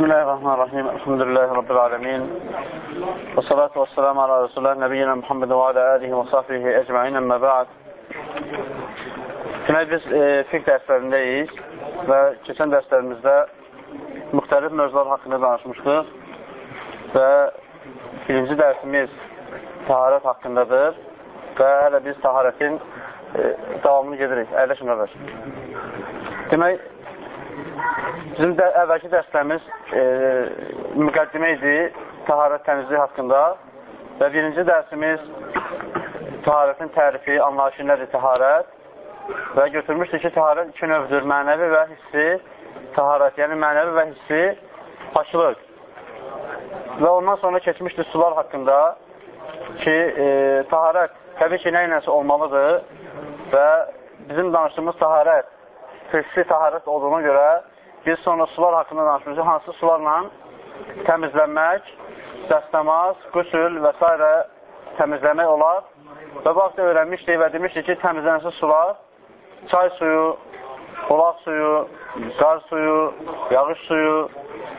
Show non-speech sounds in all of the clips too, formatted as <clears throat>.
Bismillahirrahmanirrahim. Elhamdülillahi Rabbil alemin. Və salatu və selamu ala Resulullah Nəbiyyina Muhammed və alə alihi və sahbihi ecmain əmmə ba'd. Demək, biz e, fiqh dərslərindəyik və keçən dərslərimizdə müxtəlif mövzular haqqında danışmışdıq və birinci dərsimiz taharət haqqındadır və hələ biz taharətin e, davamını gedirik. Qardaş. Demək, Bizim də əvvəlki dərslərimiz e, müqəddimə idi taharət təmizliyi haqqında və birinci dərsimiz taharətin tərifi, anlayışı nədir taharət və götürmüşdük ki, taharət iki növdür, mənəvi və hissi taharət, yəni mənəvi və hissi paçlıq. Və ondan sonra keçmişdi sular haqqında ki, e, taharət təbii ki, nə ilənsə olmalıdır və bizim danışdığımız taharət hissi taharət olduğuna görə biz sonra sular haqqında danışmışıq. Hansı sularla təmizlənmək, dəstəmaz, qüsül və s. təmizləmək olar. Və haqda öyrənmişdik və demişdik ki, təmizlənəsi sular çay suyu, bulaq suyu, qar suyu, yağış suyu,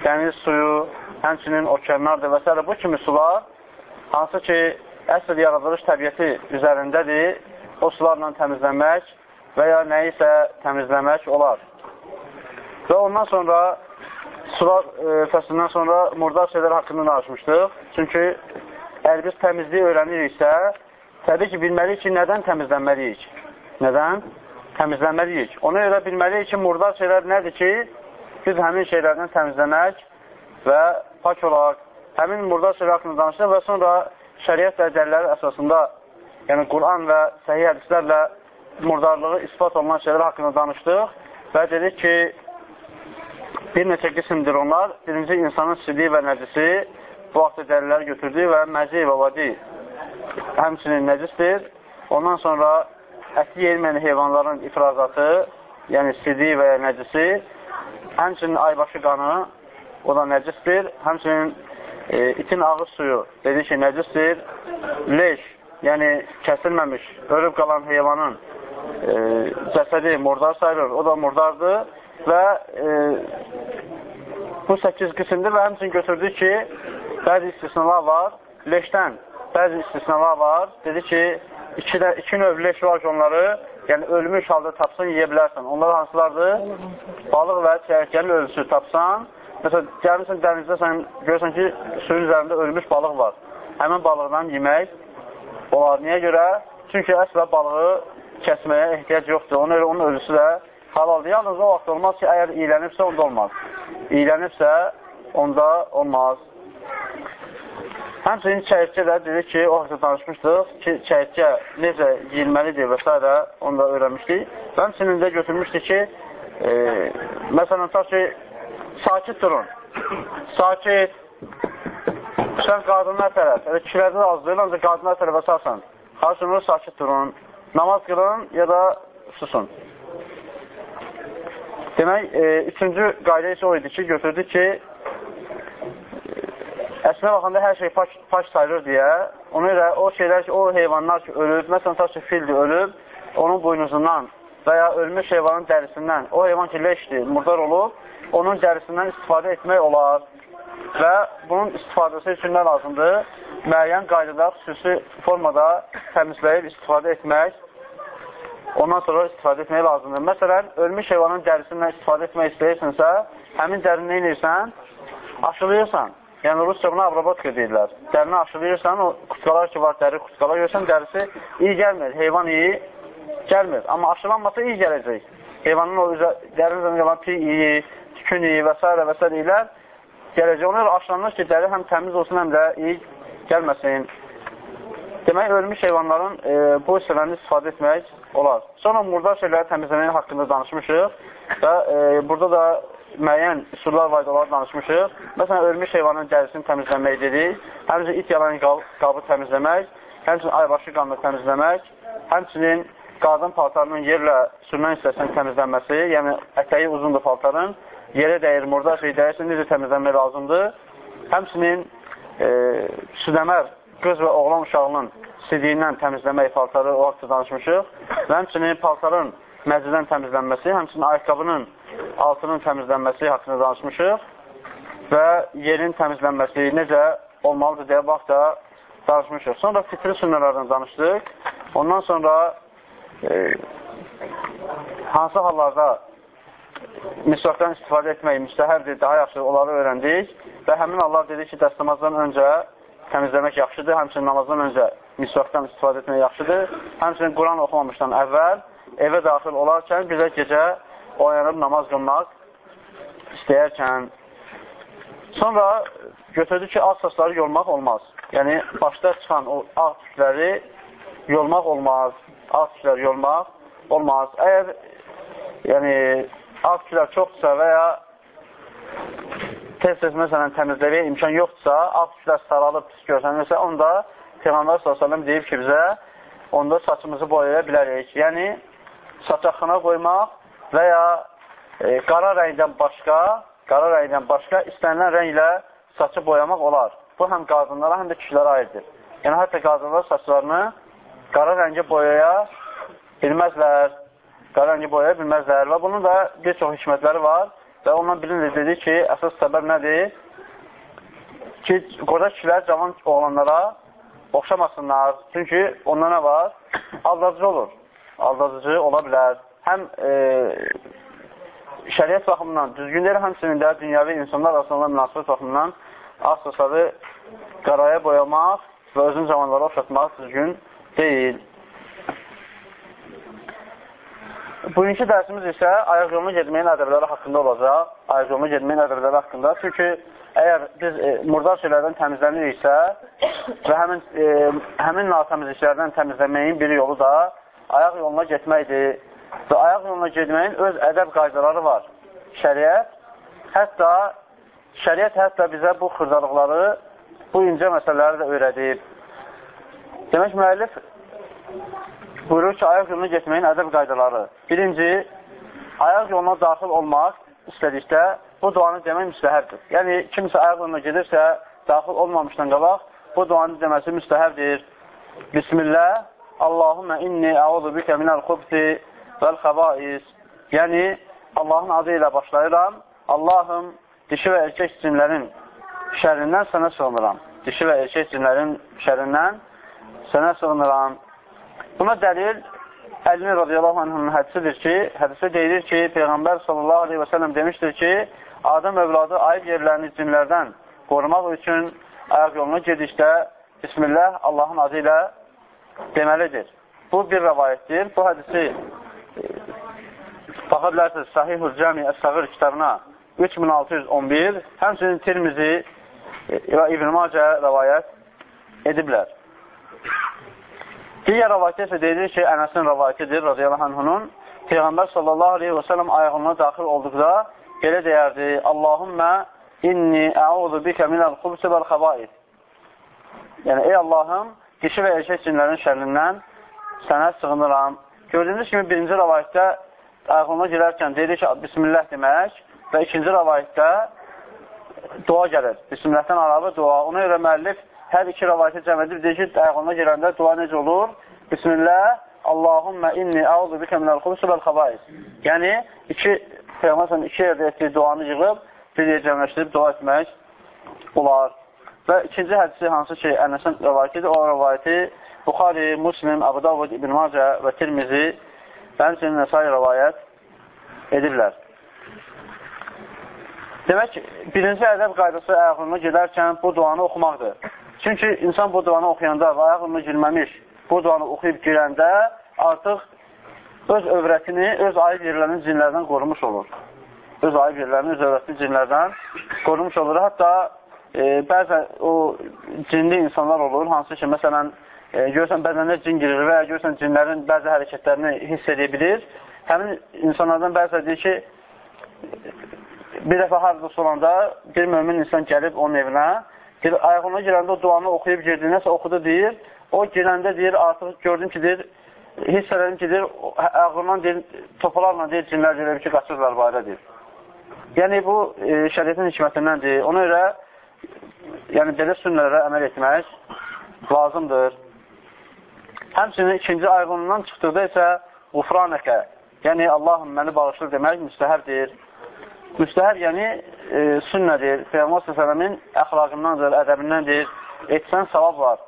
dəniz suyu, həmçinin okeanlardır və s. Bu kimi sular, hansı ki, əsr yaradılış təbiəti üzərindədir, o sularla təmizlənmək və ya nəyisə təmizləmək olar. Və ondan sonra sular e, fəsindən sonra murdar şeylər haqqında danışmışdıq. Çünki əgər biz təmizliyi öyrəniriksə, təbii ki, bilməliyik ki, nədən təmizlənməliyik? Nədən? Təmizlənməliyik. Ona görə bilməliyik ki, murdar şeylər nədir ki, biz həmin şeylərdən təmizləmək və pak olaraq həmin murdar şeylər haqqında danışdıq və sonra şəriət və dəlləri əsasında, yəni Quran və səhiyyə hədislərlə murdarlığı ispat olunan şeylər haqqında danışdıq və dedik ki, Bir neçə qismdir onlar. Birinci, insanın sidi və nəcisi bu vaxtda dəlilləri götürdü və məzi və vadi həmçinin nəcisdir. Ondan sonra əti yeyilməyən heyvanların ifrazatı, yəni sidi və ya nəcisi, həmçinin aybaşı qanı, o da nəcisdir. Həmçinin e, itin ağız suyu, dedi ki, nəcisdir. Leş, yəni kəsilməmiş, ölüb qalan heyvanın e, cəsədi murdar sayılır, o da murdardır və e, bu 8 qismdir və həmçin götürdü ki, bəzi istisnalar var, leşdən bəzi istisnalar var, dedi ki, iki, də, iki növ leş var ki, onları yəni ölmüş halda tapsan, yeyə bilərsən. Onlar hansılardır? Balıq və çəyirkənin ölüsü tapsan, məsələn, gəlmirsən dənizdə, sən görürsən ki, suyun üzərində ölmüş balıq var. Həmin balıqdan yemək olar. Niyə görə? Çünki əslə balığı kəsməyə ehtiyac yoxdur. Ona görə onun ölüsü də halaldır. Yalnız o vaxt olmaz ki, əgər iylənibsə, onda olmaz. İylənibsə, onda olmaz. Həmçinin çəyirkə də dedi ki, o vaxtda danışmışdıq ki, çəyirkə necə yiyilməlidir və s. onu da öyrənmişdik. Həmçinin də götürmüşdük ki, e, məsələn, ta ki, sakit durun. Sakit. Sən qadınlar tərəf, elə kişilərdə də az deyil, ancaq qadınlar tərəf əsasən. Xarş olur, sakit durun. Namaz qılın ya da susun. Demək, e, üçüncü qayda isə o idi ki, götürdü ki, əslinə baxanda hər şey paç, paç sayılır deyə, ona görə o şeylər ki, o heyvanlar ki, ölüb, məsələn, taş ki, fildir, ölüb, onun buynuzundan və ya ölmüş heyvanın dərisindən, o heyvan ki, leşdir, murdar olub, onun dərisindən istifadə etmək olar və bunun istifadəsi üçün nə lazımdır? Müəyyən qaydada, xüsusi formada təmizləyib istifadə etmək ondan sonra istifadə etmək lazımdır. Məsələn, ölmüş heyvanın dərisindən istifadə etmək istəyirsənsə, həmin dərini nə edirsən? Aşılıyırsan. Yəni, Rusça buna abrabotka deyirlər. Dərini aşılıyırsan, o kutqalar ki var, dəri kutqalar görsən, dərisi iyi gəlmir, heyvan iyi gəlmir. Amma aşılanmasa iyi gələcək. Heyvanın o üzə, dərinin üzərində qalan pi iyi, tükün iyi və s. və s. ilə gələcək. Ona görə aşılanır ki, dəri həm təmiz olsun, həm də iyi gəlməsin. Demək, ölmüş heyvanların e, bu hissələrini istifadə etmək olar. Sonra murdar şeyləri təmizləmək haqqında danışmışıq və e, burada da müəyyən üsullar var onları danışmışıq. Məsələn, ölmüş heyvanın dərisini təmizləmək dedik, həmçinin it yalan qabı təmizləmək, həmçinin aybaşı qanını təmizləmək, həmçinin qadın paltarının yerlə sürmən hissəsinin təmizlənməsi, yəni ətəyi uzundur paltarın, yerə dəyir, murdar şey dəyirsə necə təmizlənmək lazımdır. Həmçinin e, südəmər qız və oğlan uşağının sidiyindən təmizləmək paltarı o vaxtda danışmışıq. Və həmçinin paltarın məclidən təmizlənməsi, həmçinin ayaqqabının altının təmizlənməsi haqqında danışmışıq. və yerin təmizlənməsi necə olmalıdır deyə bax da danışmışıq. Sonra fitri sünnələrdən danışdıq. Ondan sonra e, hansı hallarda misvaqdan istifadə etmək müstəhərdir, daha yaxşı onları öyrəndik və həmin Allah dedi ki, dəstəmazdan öncə təmizləmək yaxşıdır, həmçinin namazdan öncə misvaqdan istifadə etmək yaxşıdır, həmçinin Quran oxumamışdan əvvəl evə daxil olarkən bir də gecə oyanıb namaz qılmaq istəyərkən sonra götürdü ki, ağ saçları yolmaq olmaz. Yəni, başda çıxan o ağ tükləri yolmaq olmaz. Ağ tüklər yolmaq olmaz. Əgər yəni, ağ tüklər çoxdursa və ya tez-tez məsələn təmizləməyə imkan yoxdursa, ağ tüklər saralıb pis görsənirsə, onda Peyğəmbər s.ə.v deyib ki, bizə onda saçımızı boyaya bilərik. Yəni, saçaqxına qoymaq və ya e, qara rəngdən başqa, qara rəngdən başqa istənilən rənglə saçı boyamaq olar. Bu həm qadınlara, həm də kişilərə aiddir. Yəni, hətta qadınlar saçlarını qara rəngə boyaya bilməzlər qara rəngi boyaya bilməzlər və bunun da bir çox hikmətləri var və ondan birini də dedi ki, əsas səbəb nədir? Ki, qoca kişilər cavan oğlanlara oxşamasınlar. Çünki onda nə var? Aldadıcı olur. Aldadıcı ola bilər. Həm e, şəriət baxımından düzgün deyil, həmçinin də dünyəvi insanlar arasında münasibət baxımından az-sasadı qaraya boyamaq və özün cavanlara oxşatmaq düzgün deyil. Bugünkü dərsimiz isə ayaq yolunu getməyin ədəbləri haqqında olacaq. Ayaq yolunu getməyin ədəbləri haqqında. Çünki əgər biz e, murdar şeylərdən təmizləniriksə və həmin, e, həmin natəmizliklərdən təmizləməyin bir yolu da ayaq yoluna getməkdir. Və ayaq yoluna getməyin öz ədəb qaydaları var. Şəriət hətta şəriət hətta bizə bu xırdalıqları, bu incə məsələləri də öyrədib. Demək müəllif buyurur ki, ayaq yoluna getməyin ədəb qaydaları. Birinci, ayaq yoluna daxil olmaq istədikdə bu duanı demək müstəhərdir. Yəni, kimsə ayaq yoluna gedirsə, daxil olmamışdan qabaq, bu duanı deməsi müstəhərdir. Bismillah, Allahumma inni əuzu bikə minəl xubsi vəl xəbais. Yəni, Allahın adı ilə başlayıram. Allahım, dişi və erkək cinlərin şərindən sənə sığınıram. Dişi və erkək cinlərin şərindən sənə sığınıram. Buna dəlil Əlini radiyallahu anhının hədisidir ki, hədisi deyilir ki, Peyğəmbər sallallahu aleyhi və sələm demişdir ki, Adəm övladı ayıb yerlərini cinlərdən qorumaq üçün ayaq yolunu gedişdə Bismillah Allahın adı ilə deməlidir. Bu bir rəvayətdir. Bu hədisi baxa bilərsiniz Sahihul Cəmi Əs-Səğir kitabına 3611, həmçinin Tirmizi və İbn-i Macə rəvayət ediblər. Digər rəvayətdə isə deyilir ki, Ənəsin rəvayətidir, radiyallahu anhunun. Peyğəmbər sallallahu aleyhi və sələm ayağına daxil olduqda belə deyərdi, Allahümmə inni əuzu bikə minəl xubsi vəl xəbait. Yəni, ey Allahım, dişi və erkək cinlərin şərrindən sənə sığınıram. Gördüyünüz kimi birinci rəvayətdə ayağına girərkən deyir ki, Bismillah demək və ikinci rəvayətdə dua gəlir. Bismillahdən arabı dua. Ona görə müəllif hər iki rəvayəti cəm edib, deyir ki, ayağına girəndə dua necə olur? Bismillah, Allahümmə inni əuzu bikə minəl xubsu vəl xabais. Yəni, iki, Peyğəmbər iki yerdə etdiyi duanı yığıb, bir yer cəmləşdirib dua etmək olar. Və ikinci hədisi hansı ki, Ənəsin rəvayətidir, o rəvayəti Buxari, Muslim, Abu Davud, İbn Macə və Tirmizi və həmçinin Nəsai rəvayət edirlər. Demək, birinci ədəb qaydası ayağına gedərkən bu duanı oxumaqdır. Çünki insan bu duanı oxuyanda və ayağını girməmiş bu duanı oxuyub girəndə artıq öz övrətini, öz ayıb yerlərinin cinlərdən qorumuş olur. Öz ayıb yerlərinin, öz övrətini cinlərdən qorumuş olur. Hətta e, bəzən o cinli insanlar olur, hansı ki, məsələn, e, görsən bədənə cin girir və ya görsən cinlərin bəzi hərəkətlərini hiss edə bilir. Həmin insanlardan bəzi deyir ki, bir dəfə harada olanda bir mömin insan gəlib onun evinə ayağına girəndə o duanı oxuyub girdi, nəsə oxudu deyir, o girəndə deyir, artıq gördüm ki, deyir, hiss elədim ki, deyir, ayağından deyir, topalarla deyir, cinlər deyir, ki, qaçırlar barə deyir. Yəni, bu e, şəriyyətin hikmətindəndir. Ona görə, yəni, belə sünnələrə əməl etmək lazımdır. Həmçinin ikinci ayğınından çıxdıqda isə qufranəkə, yəni Allahım məni bağışlı demək müstəhərdir. Müstəhəb, yəni e, sünnədir, Peyğəmbər s.ə.v-in əxlaqındandır, ədəbindəndir. Etsən savab var.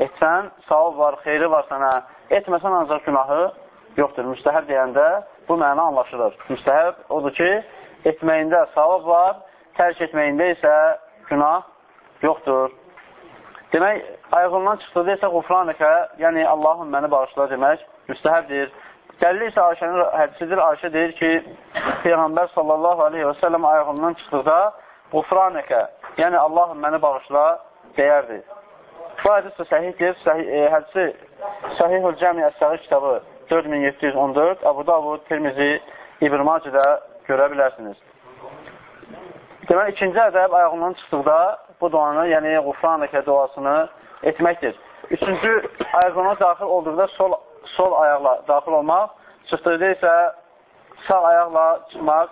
Etsən savab var, xeyri var sənə. Etməsən ancaq günahı yoxdur. Müstəhəb deyəndə bu məna anlaşılır. Müstəhəb odur ki, etməyində savab var, tərk etməyində isə günah yoxdur. Demək, ayağından çıxdığı isə qufranəkə, yəni Allahım məni bağışla demək müstəhəbdir. Dəlil isə Ayşənin hədisidir. Ayşə deyir ki, Peyğəmbər sallallahu aleyhi və səlləm ayağından çıxdıqda qufranəkə, yəni Allahım məni bağışla deyərdi. Bu hədis də səhihdir. Səhih, e, hədisi Səhihül Cəmi Əs-Səğir kitabı 4714, Əbu Davud, Tirmizi, İbn Macidə görə bilərsiniz. Demək, ikinci ədəb ayağından çıxdıqda bu duanı, yəni qufranəkə duasını etməkdir. Üçüncü, ayağına daxil olduqda sol sol ayaqla daxil olmaq, çıxdıqda isə sağ ayaqla çıxmaq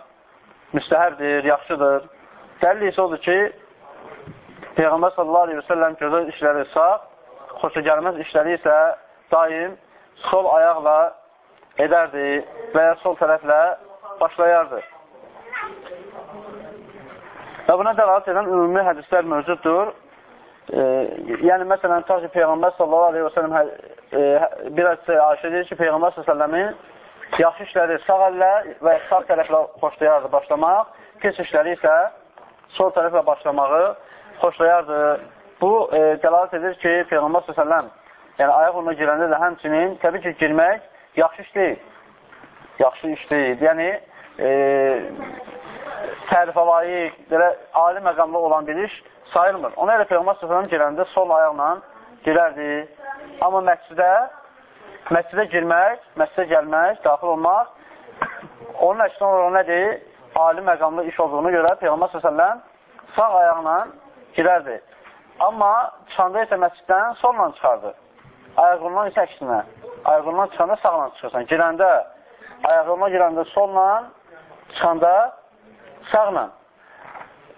müstəhərdir, yaxşıdır. Dəlil isə odur ki, Peyğəmbər sallallahu aleyhi və səlləm gözəl işləri sağ, xoşa gəlməz işləri isə daim sol ayaqla edərdi və ya sol tərəflə başlayardı. Və buna dəlalət edən ümumi hədislər mövcuddur. E, yəni, məsələn, ta ki, Peyğəmbər sallallahu aleyhi və sələm hə, e, hə, bir hədisi Ayşə deyir ki, Peyğəmbər s.ə.v-in yaxşı işləri sağ əllə və sağ tərəflə xoşlayardı başlamaq, pis işləri isə sol tərəflə başlamağı xoşlayardı. Bu, e, dəlalət edir ki, Peyğəmbər s.ə.v yəni ayaq yoluna girəndə də həmçinin təbii ki, girmək yaxşı iş deyil. Yaxşı iş deyil. Yəni, e, tərifə layiq, belə ali məqamlı olan bir iş sayılmır. Ona elə Peyğəmbər s.ə.v girəndə sol ayaqla girərdi. Amma məscidə, məscidə girmək, məscidə gəlmək, daxil olmaq, onun əksinə olaraq nədir? Ali məqamlı iş olduğunu görə Peyğəmbər s.ə.v sağ ayaqla girərdi. Amma çıxanda isə məsciddən solla çıxardı. Ayaqından isə əksinə. Ayaqından çıxanda sağla çıxırsan. Girəndə, ayaqlarına girəndə solla, çıxanda sağla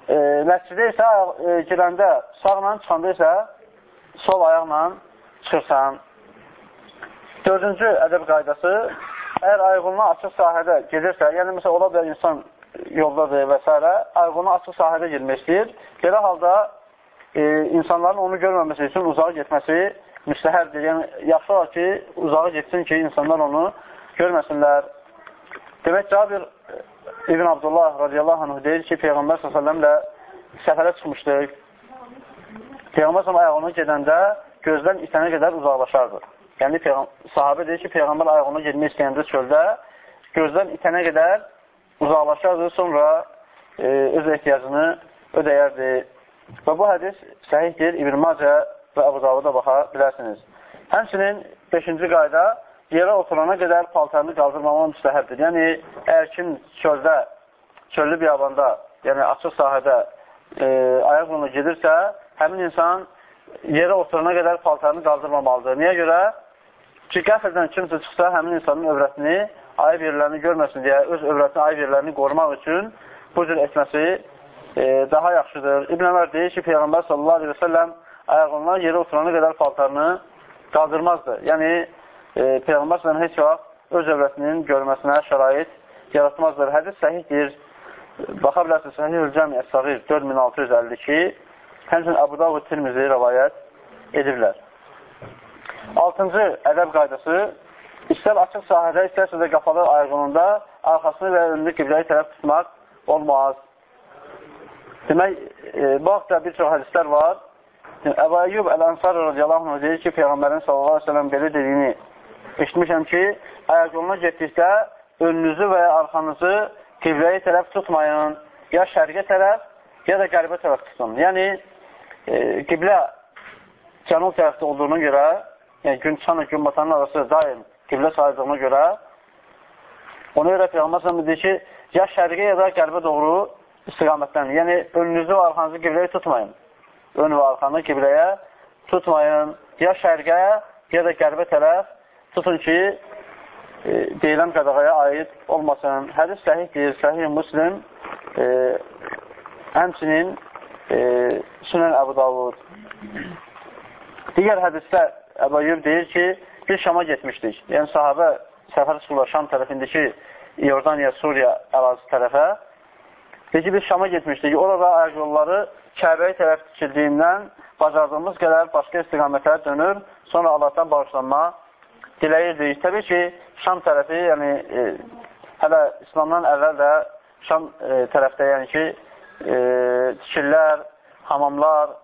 e, məscidə isə e, girəndə sağla, çıxanda isə sol ayaqla çıxırsan. Dördüncü ədəb qaydası, əgər ayğunla açıq sahədə gedirsə, yəni məsələn, ola bilər insan yoldadır və s. ayğunla açıq sahədə girmək istəyir. Belə halda e, insanların onu görməməsi üçün uzağa getməsi müstəhərdir. Yəni, yaxşı olar ki, uzağa getsin ki, insanlar onu görməsinlər. Demək, Cabir İbn Abdullah radiyallahu anh deyir ki, Peyğəmbər s.ə.v-lə səfərə çıxmışdıq. Peyğəmbər s.ə.v ayağına gedəndə gözdən itənə qədər uzaqlaşardı. Yəni, sahabə deyir ki, Peyğəmbər ayağına gedmək istəyəndə çöldə gözdən itənə qədər uzaqlaşardı, sonra e, öz ehtiyacını ödəyərdi. Və bu hədis səhihdir, İbn Macə və Əbu Davuda baxa bilərsiniz. Həmçinin 5-ci qayda yerə oturana qədər paltarını qaldırmamaq müstəhəbdir. Yəni, əgər kim çöldə, çöllü biyabanda, yəni açıq sahədə e, ayaq yoluna gedirsə, həmin insan yerə oturana qədər paltarını qaldırmamalıdır. Niyə görə? Ki, qəfildən kimsə çıxsa, həmin insanın övrətini, ayıb yerlərini görməsin deyə, öz övrətini, ayıb yerlərini qorumaq üçün bu cür etməsi e, daha yaxşıdır. İbn Əmər deyir ki, Peyğəmbər sallallahu aleyhi və səlləm ayaqlarına yerə oturana qədər paltarını qaldırmazdı. Yəni, e, Peyğəmbər s.ə.v heç vaxt öz övrətinin görməsinə şərait yaratmazdır. Hədis səhihdir. Baxa bilərsiniz, Səhih Ülcəmi Əs-Sağir 4652 həmçin Əbu Davud Tirmizi rəvayət ediblər. Altıncı ədəb qaydası istər açıq sahədə, istərsə də qapalı ayğınında arxasını və önünü qibləyə tərəf tutmaq olmaz. Demək, e, bu haqda bir çox hədislər var. Əbu Əyyub Əl-Ənsar radiyallahu anh deyir ki, Peyğəmbərin sallallahu aleyhi ve sellem belə dediyini eşitmişəm ki, ayaq yoluna getdikdə önünüzü və ya arxanızı qibləyə tərəf tutmayın, ya şərqə tərəf, ya da qərbə tərəf tutun. Yəni, e, qiblə cənub tərəfdə olduğuna görə, yəni gün çıxanla gün batanın arası daim qiblə sayıldığına görə, ona görə Peyğəmbər səhəm deyir ki, ya şərqə ya da qərbə doğru istiqamətlənin. Yəni, önünüzü və arxanızı qibləyə tutmayın. Ön və arxanı qibləyə tutmayın. Ya şərqə, ya da qərbə tərəf tutun ki, e, deyilən qadağaya aid olmasın. Hədis səhihdir, səhih muslim, e, həmçinin e, Sünən Əbu Davud. Digər hədisdə Əbu Ayyub deyir ki, biz Şama getmişdik. Yəni, sahabə səfər çıxırlar Şam tərəfindəki İordaniya, Suriya ərazisi tərəfə Deyir ki, biz Şama getmişdik. Orada ayaq yolları Kəbəyə tərəf tikildiyindən bacardığımız qədər başqa istiqamətə dönür. Sonra Allahdan bağışlanma diləyirdik. Təbii ki, Şam tərəfi, yəni e, hələ İslamdan əvvəl də Şam e, tərəfdə, yəni ki, e, tikirlər, hamamlar,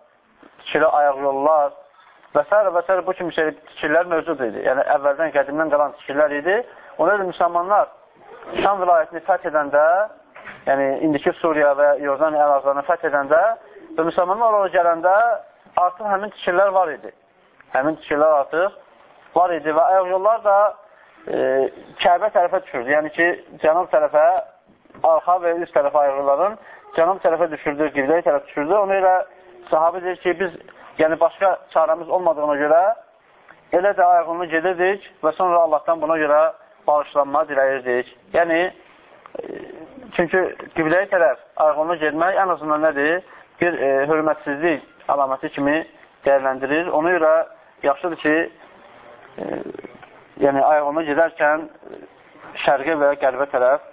tikili ayaq yollar və s. və s. bu kimi şey, tikirlər mövcud idi. Yəni əvvəldən, qədimdən qalan tikirlər idi. Ona görə müsəlmanlar Şam vilayətini fəth edəndə, yəni indiki Suriya və Yordaniya ərazlarını fəth edəndə və müsəlmanlar oraya gələndə artıq həmin tikirlər var idi. Həmin tikirlər artıq var idi və ayaq yollar da e, Kəbə tərəfə düşürdü. Yəni ki, cənub tərəfə, arxa və üst tərəfə ayaq cənub tərəfə düşürdü, qibləyə tərəf düşürdü. Ona görə sahabə deyir ki, biz yəni başqa çarəmiz olmadığına görə elə də yolunu gedirdik və sonra Allahdan buna görə bağışlanma diləyirdik. Yəni, e, çünki qibləyə tərəf ayğonuna getmək ən azından nədir? Bir e, hörmətsizlik əlaməti kimi dəyərləndirir. Ona görə yaxşıdır ki, e, yəni ayğonuna gedərkən şərqə və qərbə tərəf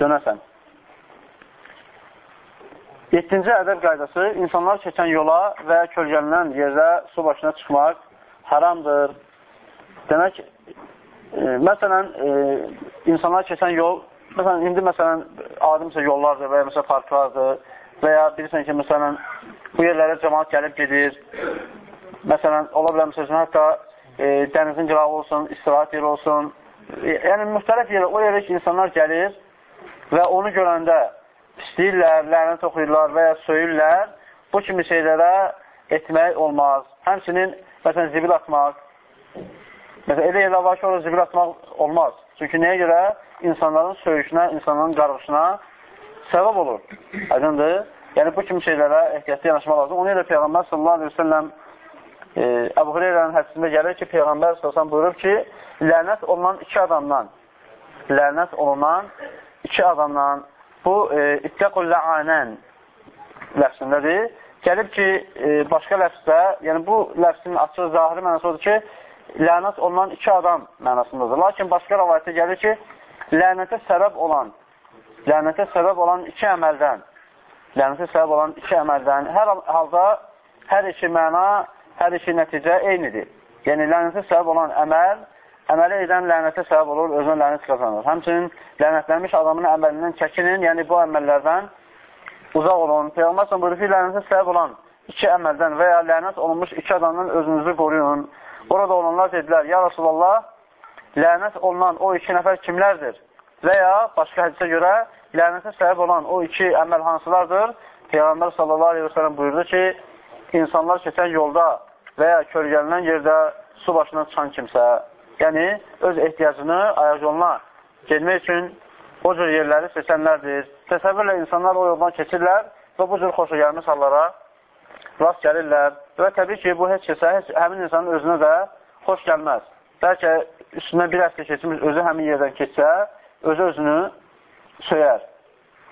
dönəsən. Yeddinci ədəb qaydası, insanlar keçən yola və kölgələnən yerdə su başına çıxmaq haramdır. Demək, E, məsələn, e, insanlar keçən yol, məsələn, indi məsələn, məsələn, yollardır və ya məsələn, parklardır və ya bilirsən ki, məsələn, bu yerlərə cəmaat gəlib gedir. Məsələn, ola bilər, məsələn, hətta e, dənizin qırağı olsun, istirahat yeri olsun. E, yəni, müxtəlif yerə, o yerə ki, insanlar gəlir və onu görəndə pisləyirlər, lənət oxuyurlar və ya söyürlər, bu kimi şeylərə etmək olmaz. Həmçinin, məsələn, zibil atmaq, Məsələn, elə yerlər var ki, orada zibir atmaq olmaz. Çünki nəyə görə? İnsanların söyüşünə, insanların qarğışına səbəb olur. Aydındır? Yəni, bu kimi şeylərə ehtiyatlı yanaşmaq lazım. Ona görə Peyğəmbər sallallahu aleyhi ve selləm e, Əbu Hüreyrənin hədisində gəlir ki, Peyğəmbər sallallahu buyurur ki, lənət olunan iki adamdan, lənət olunan iki adamdan, bu e, ittəqul lə'anən ləfsindədir. Gəlib ki, e, başqa ləfsdə, yəni bu ləfsin açıq, zahiri mənası odur ki, lənət olunan iki adam mənasındadır. Lakin başqa rəvayətə gəlir ki, lənətə səbəb olan, lənətə səbəb olan iki əməldən, lənətə səbəb olan iki əməldən, hər halda hər iki məna, hər iki nəticə eynidir. Yəni, lənətə səbəb olan əməl, əməli edən lənətə səbəb olur, özünə lənət qazanır. Həmçinin lənətlənmiş adamın əməlindən çəkinin, yəni bu əməllərdən uzaq olun. Peyğəmbər buyurur ki, lənətə səbəb olan iki əməldən və ya lənət olunmuş iki adamdan özünüzü qoruyun. Orada olanlar dedilər, ya Rasulallah, lənət olunan o iki nəfər kimlərdir? Və ya başqa hədisə görə lənətə səbəb olan o iki əməl hansılardır? Peyğəmbər sallallahu aleyhi və sələm buyurdu ki, insanlar keçən yolda və ya kölgələnən yerdə su başına çıxan kimsə, yəni öz ehtiyacını ayaq yoluna gelmək üçün o cür yerləri seçənlərdir. Təsəvvürlə insanlar o yoldan keçirlər və bu cür xoşa gəlmiş hallara rast gəlirlər və təbii ki, bu heç kəsə, heç, həmin insanın özünə də xoş gəlməz. Bəlkə üstünə bir həftə keçmiş, özü həmin yerdən keçsə, özü özünü söyər.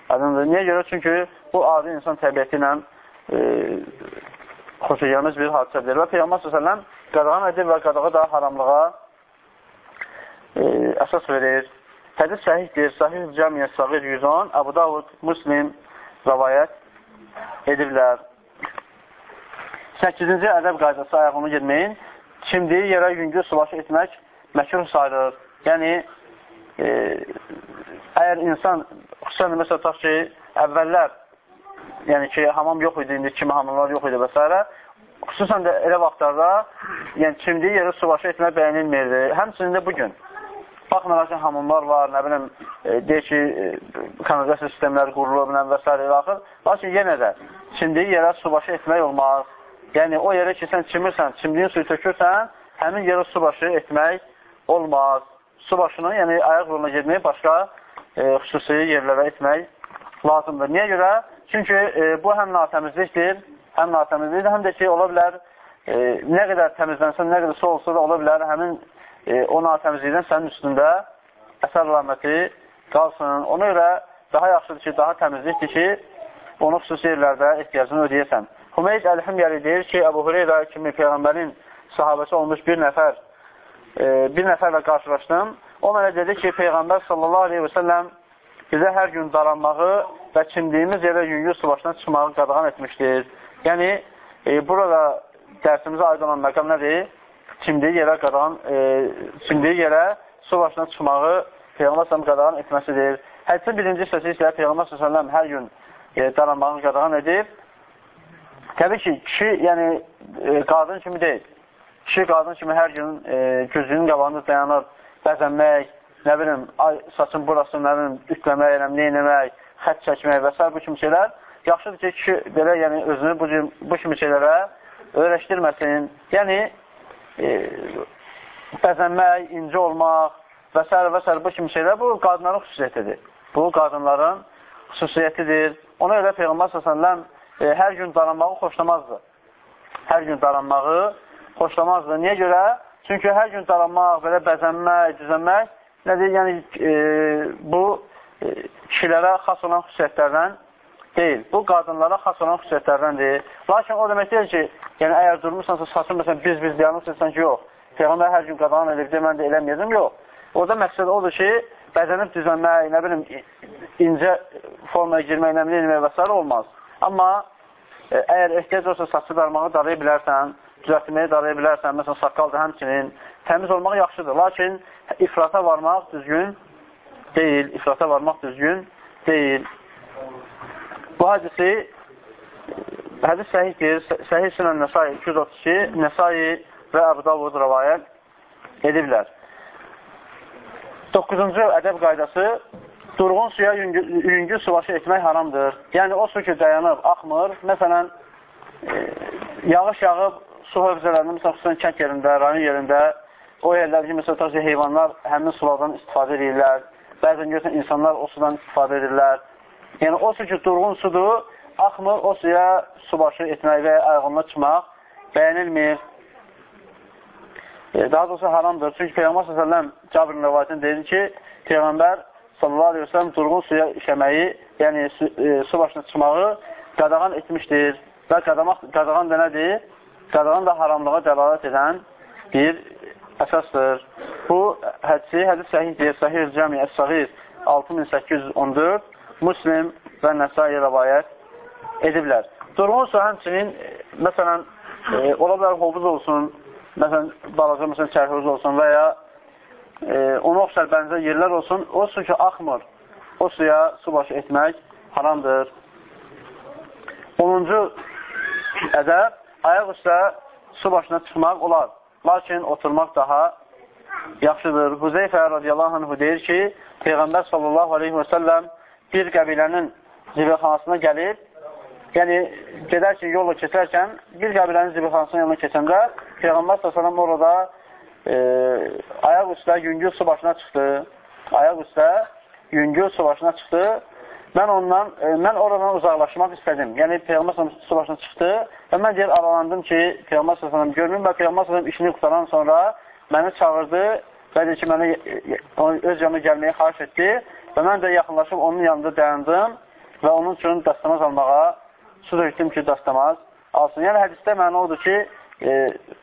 Aydındır. Niyə görə? Çünki bu adi insan təbiəti ilə e, xoşagəlməz bir hadisədir. Və Peyğəmbər s.ə.v qadağan edir və qadağa da haramlığa e, əsas verir. Hədis səhihdir. Sahih Cəmiyyət Sağir 110, Əbu Davud, Muslim rəvayət edirlər. 8-ci ədəb qaydası ayağını girməyin. Çimdiyi yerə yüngül sulaşı etmək məkruh sayılır. Yəni, e, əgər insan, xüsusən məsələn, tutaq ki, əvvəllər, yəni ki, hamam yox idi, indi kimi hamamlar yox idi və s. Xüsusən də elə vaxtlarda, yəni çimdiyi yerə sulaşı etmək bəyənilmirdi. Həmçinin də bugün. Baxmayaraq ki, hamamlar var, nə bilim, e, deyək ki, e, kanalizasiya sistemləri qurulub və s. Axır. Lakin yenə də çimdiyi yerə subaşı etmək olmaz. Yəni, o yerə ki, sən çimirsən, çimdiyin suyu tökürsən, həmin yerə su başı etmək olmaz. Su başını, yəni ayaq yoluna getmək başqa e, xüsusi yerlərə etmək lazımdır. Niyə görə? Çünki e, bu həm natəmizlikdir, həm natəmizlikdir, həm də ki, ola bilər, e, nə qədər təmizlənsən, nə qədər su olsa da ola bilər, həmin e, o natəmizlikdən sənin üstündə əsər əlaməti qalsın. Ona görə daha yaxşıdır ki, daha təmizlikdir ki, onu xüsusi yerlərdə ehtiyacını ödəyəsən. Hümeyd Əl-Hümyəli deyir ki, Əbu Hüreyrə kimi Peyğəmbərin sahabəsi olmuş bir nəfər e, bir nəfərlə qarşılaşdım. O mənə dedi ki, Peyğəmbər sallallahu aleyhi və səlləm bizə hər gün daranmağı və çimdiyimiz yerə yüngül su başına çıxmağı qadağan etmişdir. Yəni, e, burada dərsimizə aid olan məqam nədir? Çimdiyi yerə qadağan, e, çimdiyi yerə su başına çıxmağı Peyğəmbər s.ə.v qadağan etməsidir. Hədisin birinci hissəsi isə Peyğəmbər s.ə.v hər gün e, daranmağı qadağan edib. Təbii ki, kişi, yəni e, qadın kimi deyil. Kişi qadın kimi hər gün e, gözünün qabağında dayanır, bəzənmək, nə bilim, ay, saçın burasını, nə bilim, ütləmək, nə eləmək, xət çəkmək və s. bu kimi şeylər. Yaxşıdır ki, kişi belə yəni, özünü bu, bu kimi şeylərə öyrəşdirməsin. Yəni, e, bəzənmək, incə olmaq və s. və s. bu kimi şeylər bu qadınların xüsusiyyətidir. Bu qadınların xüsusiyyətidir. Ona görə Peyğəmbər s.ə.v e, hər gün daranmağı xoşlamazdı. Hər gün daranmağı xoşlamazdı. Niyə görə? Çünki hər gün daranmaq, belə bəzənmək, düzənmək nədir? Yəni, e, bu e, kişilərə xas olan xüsusiyyətlərdən deyil. Bu, qadınlara xas olan xüsusiyyətlərdəndir. Lakin o demək deyil ki, yəni əgər durmuşsansa, saçın məsələn biz-biz dayanırsan ki, yox. Peyğəmbər hər gün qadağan edib, mən də eləməyəcəm, yox. Orada məqsəd odur ki, bəzənib düzənmək, nə bilim, incə formaya girmək, nə bilim, və s. olmaz. Amma e, əgər ehtiyac olsa saçı darmağı daraya bilərsən, düzəltməyi daraya bilərsən, məsələn, saqqal da həmçinin təmiz olmaq yaxşıdır. Lakin ifrata varmaq düzgün deyil, ifrata varmaq düzgün deyil. Bu hadisi hədis səhihdir. Səhih sünən Nəsai 232, Nəsai və Əbu Davud rəvayət ediblər. 9-cu ədəb qaydası durğun suya yüngül, yüngül sulaşı etmək haramdır. Yəni, o su ki, dayanıb, axmır. Məsələn, e, yağış yağıb, su hövzələrində, məsələn, kənd yerində, rayon yerində, o yerlər ki, məsələn, təzə heyvanlar həmin sulardan istifadə edirlər. Bəzən görürsən, insanlar o sudan istifadə edirlər. Yəni, o su ki, durğun sudur, axmır, o suya subaşı etmək və ayağına çıxmaq bəyənilmir. E, daha doğrusu haramdır. Çünki Peyğəmbər s.ə.v Cabrin rəvayətində deyir ki, Peyğəmbər sellem durğun suya işəməyi, yəni su, e, su başına çıxmağı qadağan etmişdir. Və qadamaq, qadağan da nədir? Qadağan da haramlığa dəlalət edən bir əsasdır. Bu hədisi, hədis səhihdir, səhih cəmi əs-sahir 6814, Muslim və Nəsai rəvayət ediblər. Durğun su həmçinin, e, məsələn, e, ola bilər hovuz olsun, məsələn, balaca, məsələn, çərhovuz olsun və ya e, ona oxşar bənzər yerlər olsun, o su ki, axmır, o suya su başı etmək haramdır. 10-cu ədəb, ayaq üstə su başına çıxmaq olar. Lakin oturmaq daha yaxşıdır. Huzeyfə radiyallahu anhu deyir ki, Peyğəmbər sallallahu aleyhi və səlləm bir qəbilənin zibirxanasına gəlib, yəni gedərkən, yolla keçərkən, bir qəbilənin zibirxanasının yanına keçəndə Peyğəmbər sallallahu orada e, ayaq üstə yüngül su başına çıxdı. Ayaq üstə yüngül su başına çıxdı. Mən ondan, e, mən oradan uzaqlaşmaq istədim. Yəni, Peyğəmbər su başına çıxdı və mən deyir, aralandım ki, Peyğəmbər s.ə.v görmüm və Peyğəmbər s.ə.v işini qutaran sonra məni çağırdı və deyir ki, mənə öz yanına gəlməyi xahiş etdi və mən də yaxınlaşıb onun yanında dayandım və onun üçün dastamaz almağa su döktüm ki, dastamaz alsın. Yəni, hədisdə mənə odur ki, e,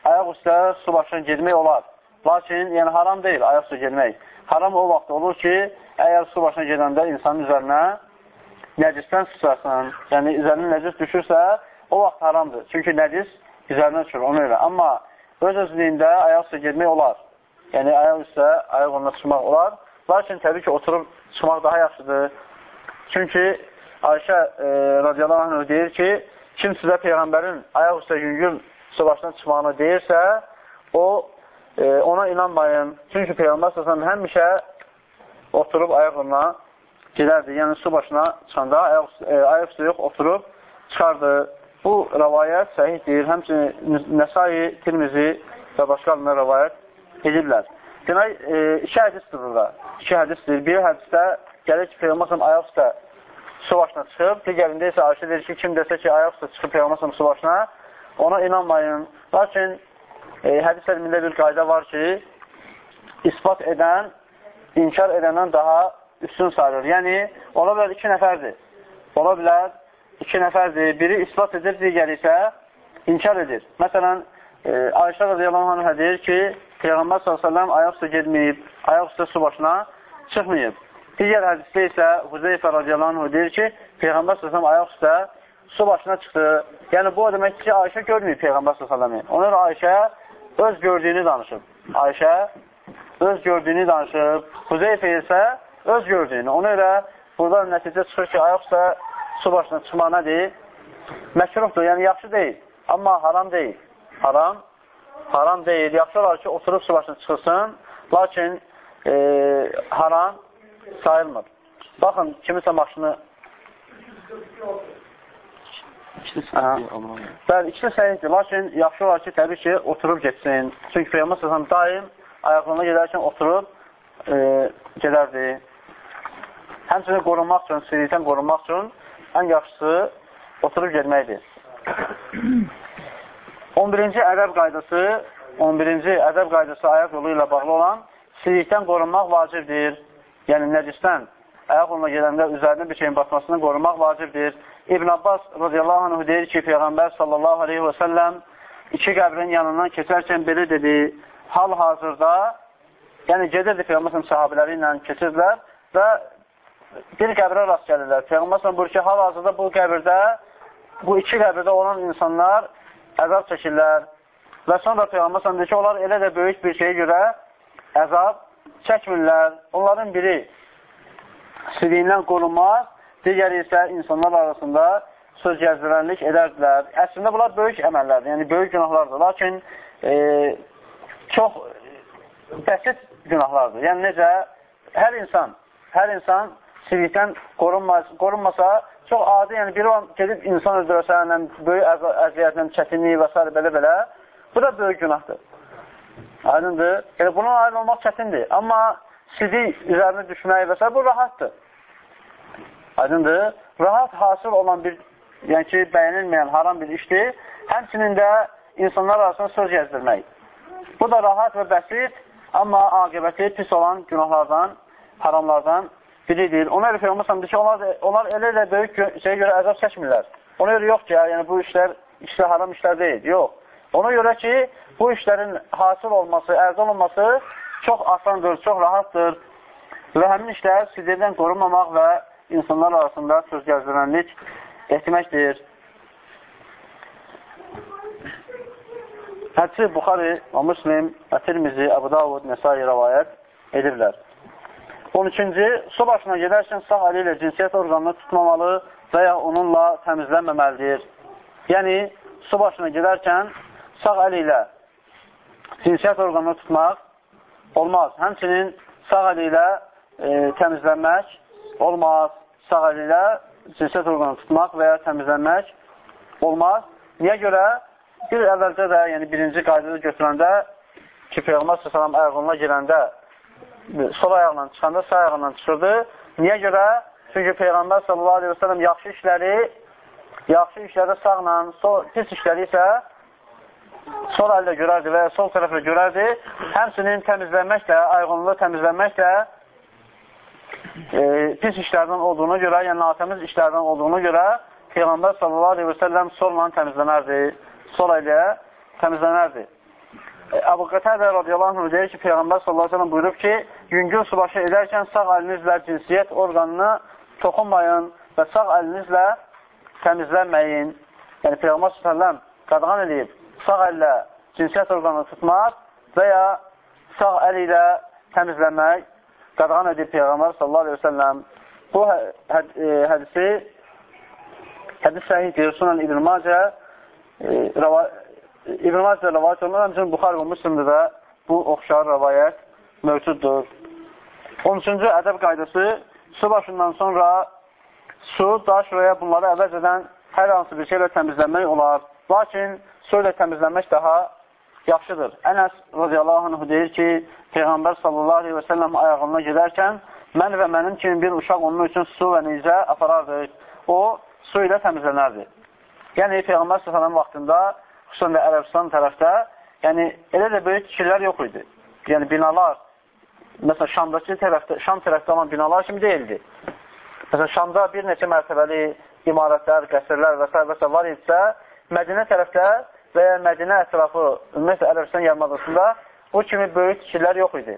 ayaq üstə su başına girmək olar. Lakin, yəni haram deyil ayaq üstə girmək. Haram o vaxt olur ki, əgər su başına gedəndə insanın üzərinə nəcisdən sıçrasın, yəni üzərinə nəcis düşürsə, o vaxt haramdır. Çünki nəcis üzərinə düşür, ona görə. Amma öz özlüyündə ayaq üstə girmək olar. Yəni ayaq üstə, ayaq onunla çıxmaq olar. Lakin təbii ki, oturub çıxmaq daha yaxşıdır. Çünki Ayşə e, radiyallahu anh deyir ki, kim sizə Peyğəmbərin ayaq üstə yüngül başına çıxmağını deyirsə, o e, ona inanmayın. Çünki Peyğəmbər səsəm həmişə oturub ayaqla gedərdi. Yəni su başına çıxanda ayaq, e, ayaq üstə yox, oturub çıxardı. Bu rəvayət səhihdir. Həmçinin Nəsai, Tirmizi və başqa alimlər rəvayət edirlər. Demək, e, iki hədisdir burada. İki hədisdir. Bir hədisdə gəlir ki, Peyğəmbər ayaq üstə su başına çıxıb, digərində isə Ayşə deyir ki, kim desə ki, ayaq üstə çıxıb Peyğəmbər su başına, ona inanmayın. Lakin e, hədis elmində bir qayda var ki, ispat edən, inkar edəndən daha üstün sayılır. Yəni, ola bilər iki nəfərdir. Ola bilər iki nəfərdir. Biri ispat edir, digəri isə inkar edir. Məsələn, e, Ayşə radiyallahu anhə deyir ki, Peyğəmbər s.ə.v ayaq üstə gedməyib, ayaq üstə su başına çıxmayıb. Digər hədisdə isə Huzeyfə radiyallahu deyir ki, Peyğəmbər s.ə.v ayaq üstə su başına çıxdı. Yəni, bu o demək ki, Ayşə görməyib Peyğəmbər s.ə.v-i. Ona görə Ayşə öz gördüyünü danışıb. Ayşə öz gördüyünü danışıb. Huzeyfə isə öz gördüyünü. Ona görə burada nəticə çıxır ki, ayaq üstə su başına çıxmaq nədir? Məkruhdur, yəni yaxşı deyil. Amma haram deyil. Haram, haram deyil. Yaxşı olar ki, oturub su başına çıxılsın. Lakin e, haram sayılmır. Baxın, kimisə maşını Bəli, ikisi səhiddir. Lakin yaxşı olar ki, təbii ki, oturub getsin. Çünki Peyğəmbər səsəm daim ayaqlarına gedərkən oturub e, gedərdi. Həmçinin qorunmaq üçün, sirlikdən qorunmaq üçün ən yaxşısı oturub getməkdir. <coughs> 11-ci ədəb qaydası 11-ci ədəb qaydası ayaq yolu ilə bağlı olan sirlikdən qorunmaq vacibdir. Yəni nəcisdən ayaq yoluna gedəndə üzərinə bir şeyin basmasını qorumaq vacibdir. İbn Abbas radiyallahu anh deyir ki, Peyğəmbər sallallahu aleyhi və səlləm iki qəbrin yanından keçərkən belə dedi, hal-hazırda, yəni gedirdi Peyğəmbər sahabiləri ilə keçirdilər və bir qəbrə rast gəlirlər. Peyğəmbər buyur ki, hal-hazırda bu qəbirdə, bu iki qəbirdə olan insanlar əzab çəkirlər və sonra Peyğəmbər deyir ki, onlar elə də böyük bir şeyə görə əzab çəkmirlər. Onların biri siliyindən qorunmaz, digəri isə insanlar arasında söz gəzdirənlik edərdilər. Əslində, bunlar böyük əməllərdir, yəni böyük günahlardır. Lakin e, çox bəsit günahlardır. Yəni, necə? Hər insan, hər insan silikdən qorunmaz, qorunmasa, çox adi, yəni biri gedib insan öldürəsə, böyük əziyyətlə, çətinliyi və s. belə-belə, bu da böyük günahdır. Aydındır. Yəni, buna aid olmaq çətindir. Amma sidik üzərinə düşmək və s. bu rahatdır. Aydındır. Rahat hasıl olan bir, yəni ki, bəyənilməyən haram bir işdir. Həmçinin də insanlar arasında söz gəzdirmək. Bu da rahat və bəsit, amma aqibəti pis olan günahlardan, haramlardan biridir. Ona görə Peyğəmbər ki, onlar, onlar elə də böyük şeyə görə əzab çəkmirlər. Ona görə yox ki, yəni bu işlər işlər haram işlər deyil. Yox. Ona görə ki, bu işlərin hasıl olması, əldə olunması çox asandır, çox rahatdır və həmin işlər sidirdən qorunmamaq və insanlar arasında söz gəzdirənlik etməkdir. Hədsi Buxari və Müslim, Ətirmizi, Əbu Davud, Nesai rəvayət edirlər. 13-cü, su başına gedərkən sağ əli ilə cinsiyyət orqanını tutmamalı və ya onunla təmizlənməməlidir. Yəni, su başına gedərkən sağ əli ilə cinsiyyət orqanını tutmaq olmaz. Həmçinin sağ əli ilə e, təmizlənmək olmaz. Sağ əli ilə cinsiyyət orqanı tutmaq və ya təmizlənmək olmaz. Niyə görə? Bir əvvəlcə də, yəni birinci qaydada götürəndə ki, Peyğəmbər s.ə.v ayağına girəndə sol ayaqla çıxanda sağ ayaqla çıxırdı. Niyə görə? Çünki Peyğəmbər s.ə.v yaxşı işləri yaxşı işləri sağla, sol, pis işləri isə sol əldə görərdi və ya sol tərəflə görərdi. Həmsinin təmizlənmək də, ayğınlığı təmizlənmək də e, pis işlərdən olduğuna görə, yəni natəmiz işlərdən olduğuna görə Peyğəmbər sallallahu aleyhi və səlləm solla təmizlənərdi, sol ilə təmizlənərdi. E, Əbu Qətədə radiyallahu anh deyir ki, Peyğəmbər sallallahu aleyhi və səlləm buyurub ki, yüngül subaşı edərkən sağ əlinizlə cinsiyyət orqanını toxunmayın və sağ əlinizlə təmizlənməyin. Yəni Peyğəmbər sallallahu aleyhi və səlləm qadğan edib sağ əllə cinsiyyət orqanını tutmaq və ya sağ əl ilə təmizləmək qadağan edib Peyğəmbər sallallahu aleyhi ve selləm bu hə, hə, e, hədisi hədis səhiddir. Sunan İbn Macə e, İbn Macə rəvayət olunur. Həmçinin Buxar və Müslimdə də bu oxşar rəvayət mövcuddur. 13-cü ədəb qaydası su başından sonra su, daş və ya bunları əvəz edən hər hansı bir şeylə təmizlənmək olar. Lakin su ilə təmizlənmək daha yaxşıdır. Ənəs radiyallahu anh deyir ki, Peyğəmbər sallallahu aleyhi və səlləm ayağına gedərkən mən və mənim kimi bir uşaq onun üçün su və nizə aparardıq. O, su ilə təmizlənərdi. Yəni, Peyğəmbər sallallahu vaxtında, xüsusən də Ərəbistan tərəfdə, yəni, elə də böyük tikirlər yox idi. Yəni, binalar, məsələn, Şamdakı tərəfdə, Şam tərəfdə olan binalar kimi deyildi. Məsələn, Şamda bir neçə mərtəbəli imarətlər, qəsrlər və s. və s. var idisə, Mədinə tərəfdə və ya Mədinə ətrafı, ümumiyyətlə Ərəbistan yarımadasında bu kimi böyük tikirlər yox idi.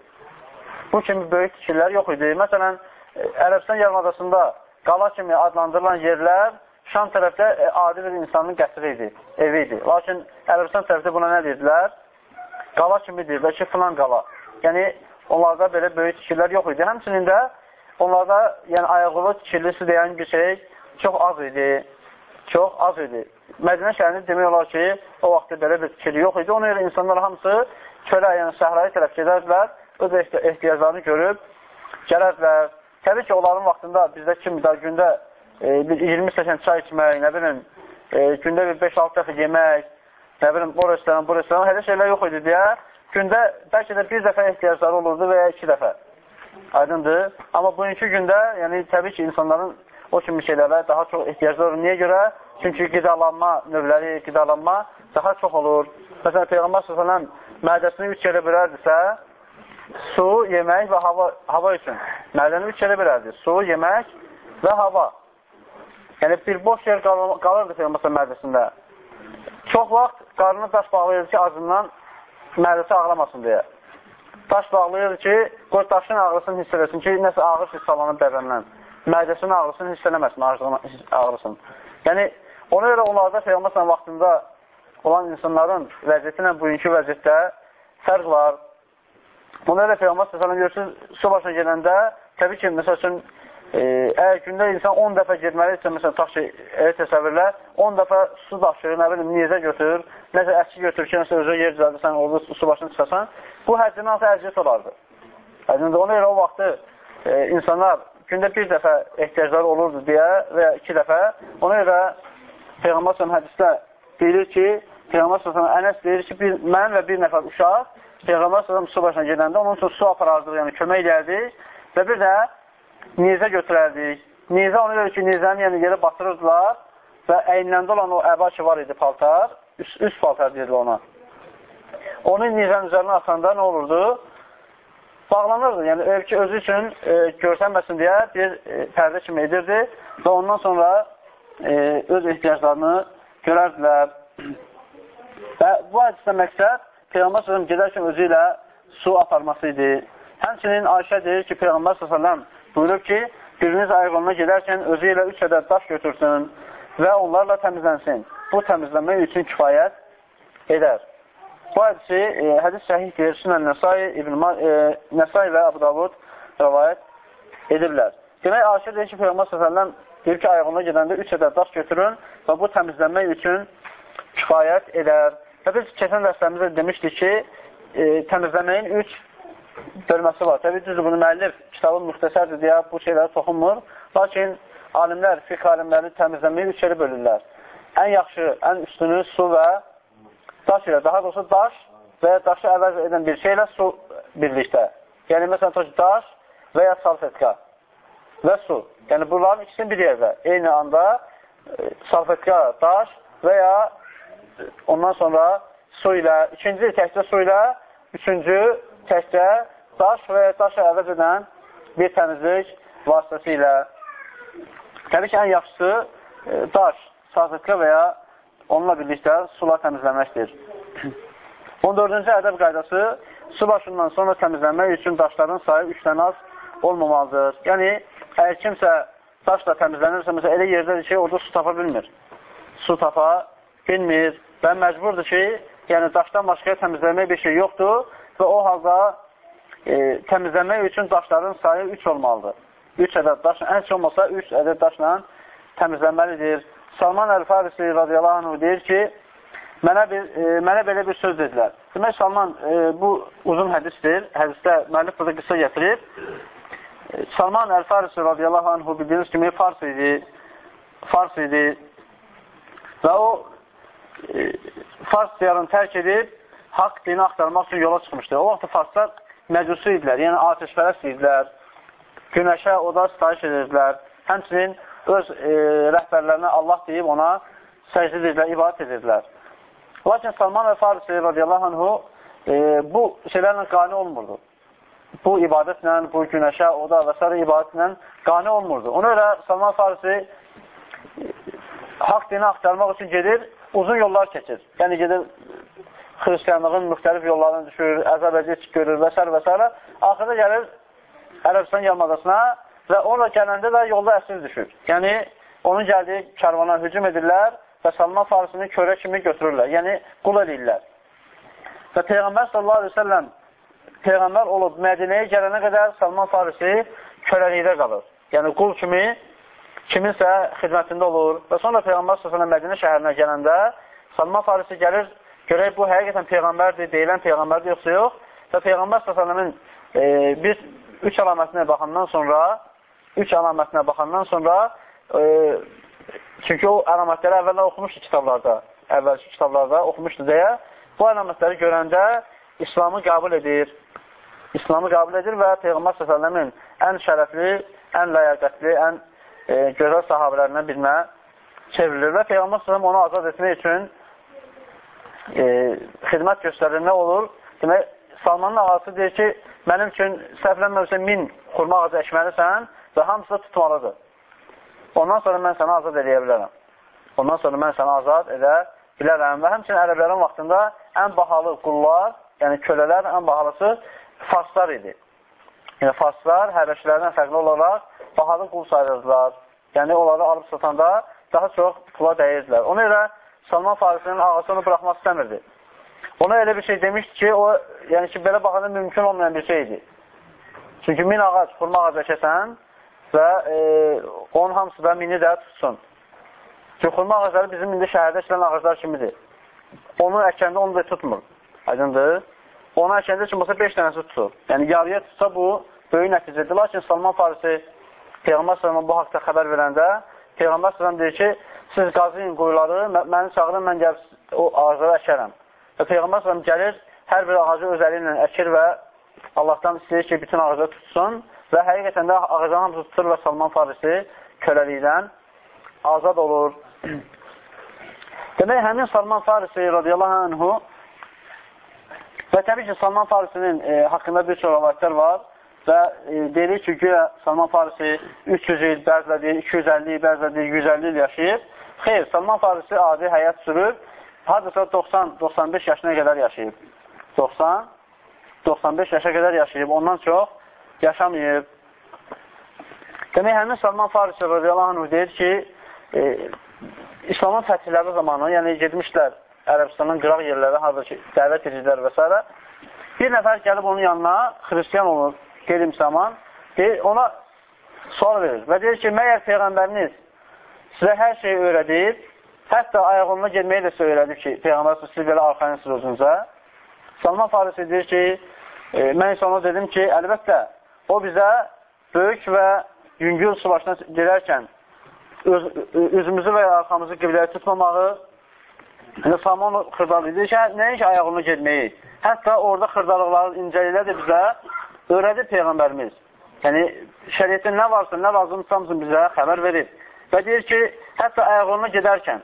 Bu kimi böyük tikirlər yox idi. Məsələn, Ərəbistan yarımadasında qala kimi adlandırılan yerlər Şam tərəfdə e, adi bir insanın qəsri idi, evi idi. Lakin Ərəbistan tərəfdə buna nə deyirdilər? Qala kimi deyirdilər ki, filan qala. Yəni, onlarda belə böyük tikirlər yox idi. Həmçinin də onlarda yəni, ayaqlı tikirlisi deyən bir şey çox az idi. Çox az idi. Mədinə şəhərində demək olar ki, o vaxtda belə bir tikir yox idi. Ona görə insanlar hamısı çölə, yəni səhraya tərəf gedərdilər, öz ehtiyaclarını görüb gələrdilər. Təbii ki, onların vaxtında bizdə kimi də gündə e, bir 20 stəkan çay içmək, nə bilim, e, gündə bir 5-6 dəfə yemək, nə bilim, o restoran, bu restoran, hələ şeylər yox idi deyə gündə bəlkə də bir dəfə ehtiyacları olurdu və ya iki dəfə. Aydındır. Amma bugünkü gündə, yəni təbii ki, insanların o kimi şeylərə daha çox ehtiyacları olur. Niyə görə? Çünki qidalanma növləri, qidalanma daha çox olur. Məsələn, Peyğəmbər s.ə.v mədəsini üç yerə bölərdirsə, su, yemək və hava, hava üçün. Mədəni üç yerə bölərdir. Su, yemək və hava. Yəni, bir boş yer qal qalırdı Peyğəmbər mədəsində. Çox vaxt qarnını daş bağlayırdı ki, acından mədəsi ağlamasın deyə. Daş bağlayırdı ki, qoy daşın ağrısını hiss eləsin ki, nəsə ağrı hissalanır bədəndən. Mədəsinin ağrısını hiss eləməsin, ağrısını. Yəni, ona görə onlarda Peyğəmbər vaxtında olan insanların vəziyyəti ilə bugünkü vəziyyətdə fərq var. Buna görə Peyğəmbər s.ə.v görürsünüz, su başına gələndə, təbii ki, məsəl üçün, e, əgər gündə insan 10 dəfə getməlidirsə, məsələn, tax ki, elə təsəvvürlə, 10 dəfə su daşıyır, nə bilim, niyezə götürür, nəsə əski götürür ki, nəsə özə yer düzəldirsən, orada su başına çıxasan, bu həccindən altı əziyyət olardı. Yəni, ona görə o vaxtı e, insanlar gündə bir dəfə ehtiyacları olurdu deyə və ya iki dəfə, ona görə Peyğəmbər s.ə.v hədisdə deyilir ki, Peyğəmbər s.ə.v Ənəs deyir ki, bir, mən və bir nəfər uşaq Peyğəmbər s.ə.v su başına gedəndə onun üçün su aparardıq, yəni kömək edərdik və bir də nizə götürərdik. Nizə ona görə ki, nizəni yəni yerə batırırdılar və əyinləndə olan o əba ki var idi paltar, üst, üst paltar deyirdi ona. Onu nizənin üzərinə atanda nə olurdu? Bağlanırdı. Yəni, ki, özü üçün e, görsənməsin deyə bir e, pərdə kimi edirdi və ondan sonra e, öz ehtiyaclarını görərdilər. Və bu hədisdə məqsəd Peyğəmbər s.ə.v gedərkən özü ilə su aparması idi. Həmçinin Ayşə deyir ki, Peyğəmbər s.ə.v buyurub ki, biriniz ayğılına gedərkən özü ilə üç ədəd daş götürsün və onlarla təmizlənsin. Bu təmizlənmək üçün kifayət edər. Bu hədisi, e, hədis səhihdir, Sünən Nəsai, İbn e, Nəsai və Abu Davud rəvayət ediblər. Demək, Ayşə deyir ki, Peyğəmbər s.ə.v deyir ki, ayğılına gedəndə üç ədəd daş götürün və bu təmizlənmək üçün kifayət edər. Və biz keçən dərslərimizdə demişdik ki, e, təmizləməyin üç bölməsi var. Təbii düzdür, bunu müəllif kitabın müxtəsərdir deyə bu şeylərə toxunmur. Lakin alimlər, fiqh alimləri təmizləməyi üç yerə bölürlər. Ən yaxşı, ən üstünü su və daş ilə, daha doğrusu daş və ya daşı əvəz edən bir şeylə su birlikdə. Yəni, məsələn, daş və ya salfetka və su. Yəni, bunların ikisini bir yerdə. Eyni anda e, salfetka, daş və ya ondan sonra su ilə, ikinci təkcə su ilə, üçüncü təkcə daş və ya daşı əvəz edən bir təmizlik vasitəsi ilə. Təbii ki, ən yaxşısı e, daş, sazıqlı və ya onunla birlikdə sular təmizləməkdir. <clears throat> 14-cü ədəb qaydası su başından sonra təmizlənmək üçün daşların sayı 3-dən az olmamalıdır. Yəni, əgər kimsə daşla təmizlənirsə, məsələn, elə yerdədir ki, orada su tapa bilmir. Su tapa bilmir və məcburdur ki, yəni daşdan başqa təmizləmək bir şey yoxdur və o halda e, təmizləmək üçün daşların sayı 3 olmalıdır. 3 ədəd daş, ən çox olmasa 3 ədəd daşla təmizlənməlidir. Salman Əl-Farisi radiyallahu anh deyir ki, mənə, bir, e, mənə belə bir söz dedilər. Demək, Salman, e, bu uzun hədisdir. Hədisdə müəllif burada qısa gətirib. Salman Əl-Farisi radiyallahu anh bildiyiniz kimi Fars idi. Fars idi. Və o e, Fars diyarını tərk edib haqq dini axtarmaq üçün yola çıxmışdı. O vaxt Farslar məcusu idilər, yəni ateşpərəst idilər, günəşə, oda sitayiş edirdilər. Həmçinin öz e, rəhbərlərinə Allah deyib ona səcd edirlər, ibadət edirdilər. Lakin Salman və Farisi radiyallahu anhu e, bu şeylərlə qani olmurdu. Bu ibadətlə, bu günəşə, oda və s. ibadətlə qani olmurdu. Ona görə Salman Farisi haqq dini axtarmaq üçün gedir, uzun yollar keçir. Yəni gedir xristiyanlığın müxtəlif yollarını düşürür, əzəb əziyyət görür və s. və s. Axırda gəlir Ərəbistan yarımadasına və ora gələndə də yolda əsir düşür. Yəni, onun gəldiyi kərvana hücum edirlər və Salman Farisini körə kimi götürürlər. Yəni, qul edirlər. Və Peyğəmbər sallallahu aleyhi ve sellem Peyğəmbər olub Mədinəyə gələnə qədər Salman Farisi köləlikdə qalır. Yəni, qul kimi kiminsə xidmətində olur və sonra Peyğəmbər s.ə.v Mədinə şəhərinə gələndə Salman Farisi gəlir, görək bu həqiqətən Peyğəmbərdir, deyilən Peyğəmbərdir yoxsa yox və Peyğəmbər s.ə.v-in e, biz üç əlamətinə baxandan sonra üç əlamətinə baxandan sonra e, çünki o əlamətləri əvvəllər oxumuşdu kitablarda, əvvəlki kitablarda oxumuşdu deyə bu əlamətləri görəndə İslamı qəbul edir. İslamı qəbul edir və Peyğəmbər s.ə.v-in ən şərəfli, ən ləyaqətli, ən e, gözəl sahabələrindən birinə çevrilir və Peyğəmbər s.ə.v onu azad etmək üçün e, xidmət göstərir. Nə olur? Demək, Salmanın ağası deyir ki, mənim üçün səhvlənməmişsə min xurma ağacı əkməlisən və hamısı da tutmalıdır. Ondan sonra mən səni azad edə bilərəm. Ondan sonra mən səni azad edə bilərəm. Və həmçinin ərəblərin vaxtında ən bahalı qullar, yəni kölələr ən bahalısı farslar idi. Yəni farslar həbəşlərdən fərqli olaraq bahalı qul sayılırdılar. Yəni, onları alıb satanda daha çox pula dəyirdilər. Ona görə Salman Farisinin ağası onu buraxmaq istəmirdi. Ona elə bir şey demişdi ki, o, yəni ki, belə baxanda mümkün olmayan bir şeydir. Çünki min ağac, xurma ağac əkəsən və e, onun hamısı da mini də tutsun. Çünki xurma ağacları bizim indi şəhərdə işlən ağaclar kimidir. Onu əkəndə onu da tutmur. Aydındır. Onu əkəndə üçün olsa 5 dənəsi tutur. Yəni yarıya tutsa bu böyük nəticədir. Lakin Salman Farisi Peyğəmbər s.ə.v bu haqda xəbər verəndə Peyğəmbər s.ə.v deyir ki, siz qazıyın quyuları, məni çağırın, mən gəlib o ağacları əkərəm. Və Peyğəmbər s.ə.v gəlir, hər bir ağacı öz əli ilə əkir və Allahdan istəyir ki, bütün ağacı tutsun və həqiqətən də ağacın hamısı tutur və Salman Farisi köləlikdən azad olur. <clears throat> Demək, həmin Salman Farisi radiyallahu anhu və təbii ki, Salman Farisinin e, haqqında bir çox rəvayətlər var və e, deyilir ki, güya Salman Farisi 300 il, bəzilə deyir 250 il, bəzilə deyir 150 il yaşayıb. Xeyr, Salman Farisi adi həyat sürür, hadisa 90-95 yaşına qədər yaşayıb. 90-95 yaşa qədər yaşayıb, ondan çox yaşamayıb. Demək, həmin Salman Farisi radiyallahu anh deyir ki, e, İslamın fətihləri zamanı, yəni getmişlər Ərəbistanın qıraq yerləri, harada ki, dəvət edicilər və s. Bir nəfər gəlib onun yanına, xristiyan olur, qeyri-müsəlman, ona sual verir və deyir ki, məyər Peyğəmbəriniz sizə hər şeyi öyrədib, hətta ayağınına gelməyi də sizə öyrədib ki, Peyğəmbər siz belə arxayınsınız özünüzə. Salman Farisi deyir ki, e, mən isə ona dedim ki, əlbəttə, o bizə böyük və yüngül su başına gedərkən öz, üzümüzü və ya arxamızı qibləyə tutmamağı, yəni Salman xırdalıydı ki, hə, nəinki ayağını getməyi, hətta orada xırdalıqların incəliklər də bizə öyrədir Peyğəmbərimiz. Yəni, şəriyyətdə nə varsa, nə lazımsa hamısını bizə xəbər verir. Və deyir ki, hətta ayağına gedərkən,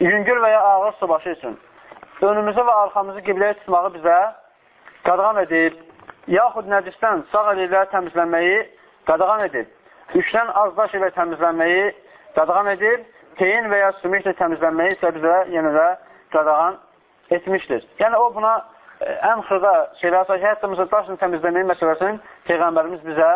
yüngül və ya ağır su başı üçün önümüzü və arxamızı qibləyə tutmağı bizə qadağan edib, yaxud nəcisdən sağ əli ilə təmizlənməyi qadağan edib, üçdən az daş ilə təmizlənməyi qadağan edib, peyin və ya sümüklə təmizlənməyi isə bizə yenə də qadağan etmişdir. Yəni, o buna ən xırda şeylər sayı, hətta məsələn, daşla təmizləməyi məsələsini Peyğəmbərimiz bizə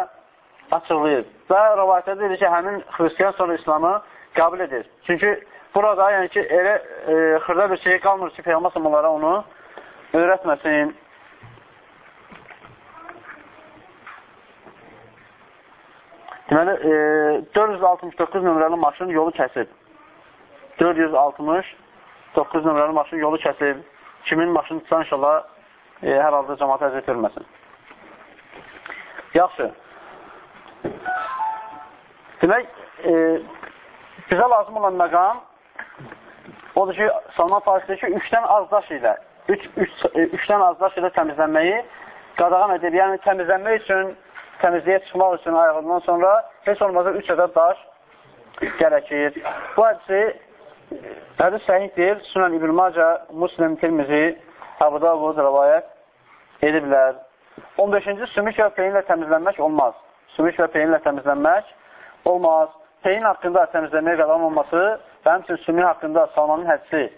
açıqlayır. Və rəvayətdə deyir ki, həmin xristiyan sonra İslamı qəbul edir. Çünki burada yəni ki, elə e, xırda bir şey qalmır ki, Peyğəmbər onlara onu öyrətməsin. Deməli, e, 469 nömrəli maşın yolu kəsib. 469 nömrəli maşın yolu kəsib. Kimin maşını tutsa inşallah e, hər halda cəmaata əziyyət verməsin. Yaxşı. Demək, e, bizə lazım olan məqam odur ki, Salman Faris deyir ki, üçdən az daş ilə, üç, üç, e, üçdən az daş ilə təmizlənməyi qadağan edib. Yəni, təmizlənmək üçün, təmizliyə çıxmaq üçün ayağından sonra heç olmazsa üç ədəd daş gərəkir. Bu hədisi hədis səhiddir. Sunan İbn-i Maca, Muslim, Tirmizi, Əbu Davud rəvayət ediblər. 15-ci sümük və peyinlə təmizlənmək olmaz. Sümük və peyinlə təmizlənmək olmaz. Peyin haqqında təmizləməyə qadağan olması və həmçinin sümük haqqında Salmanın hədisi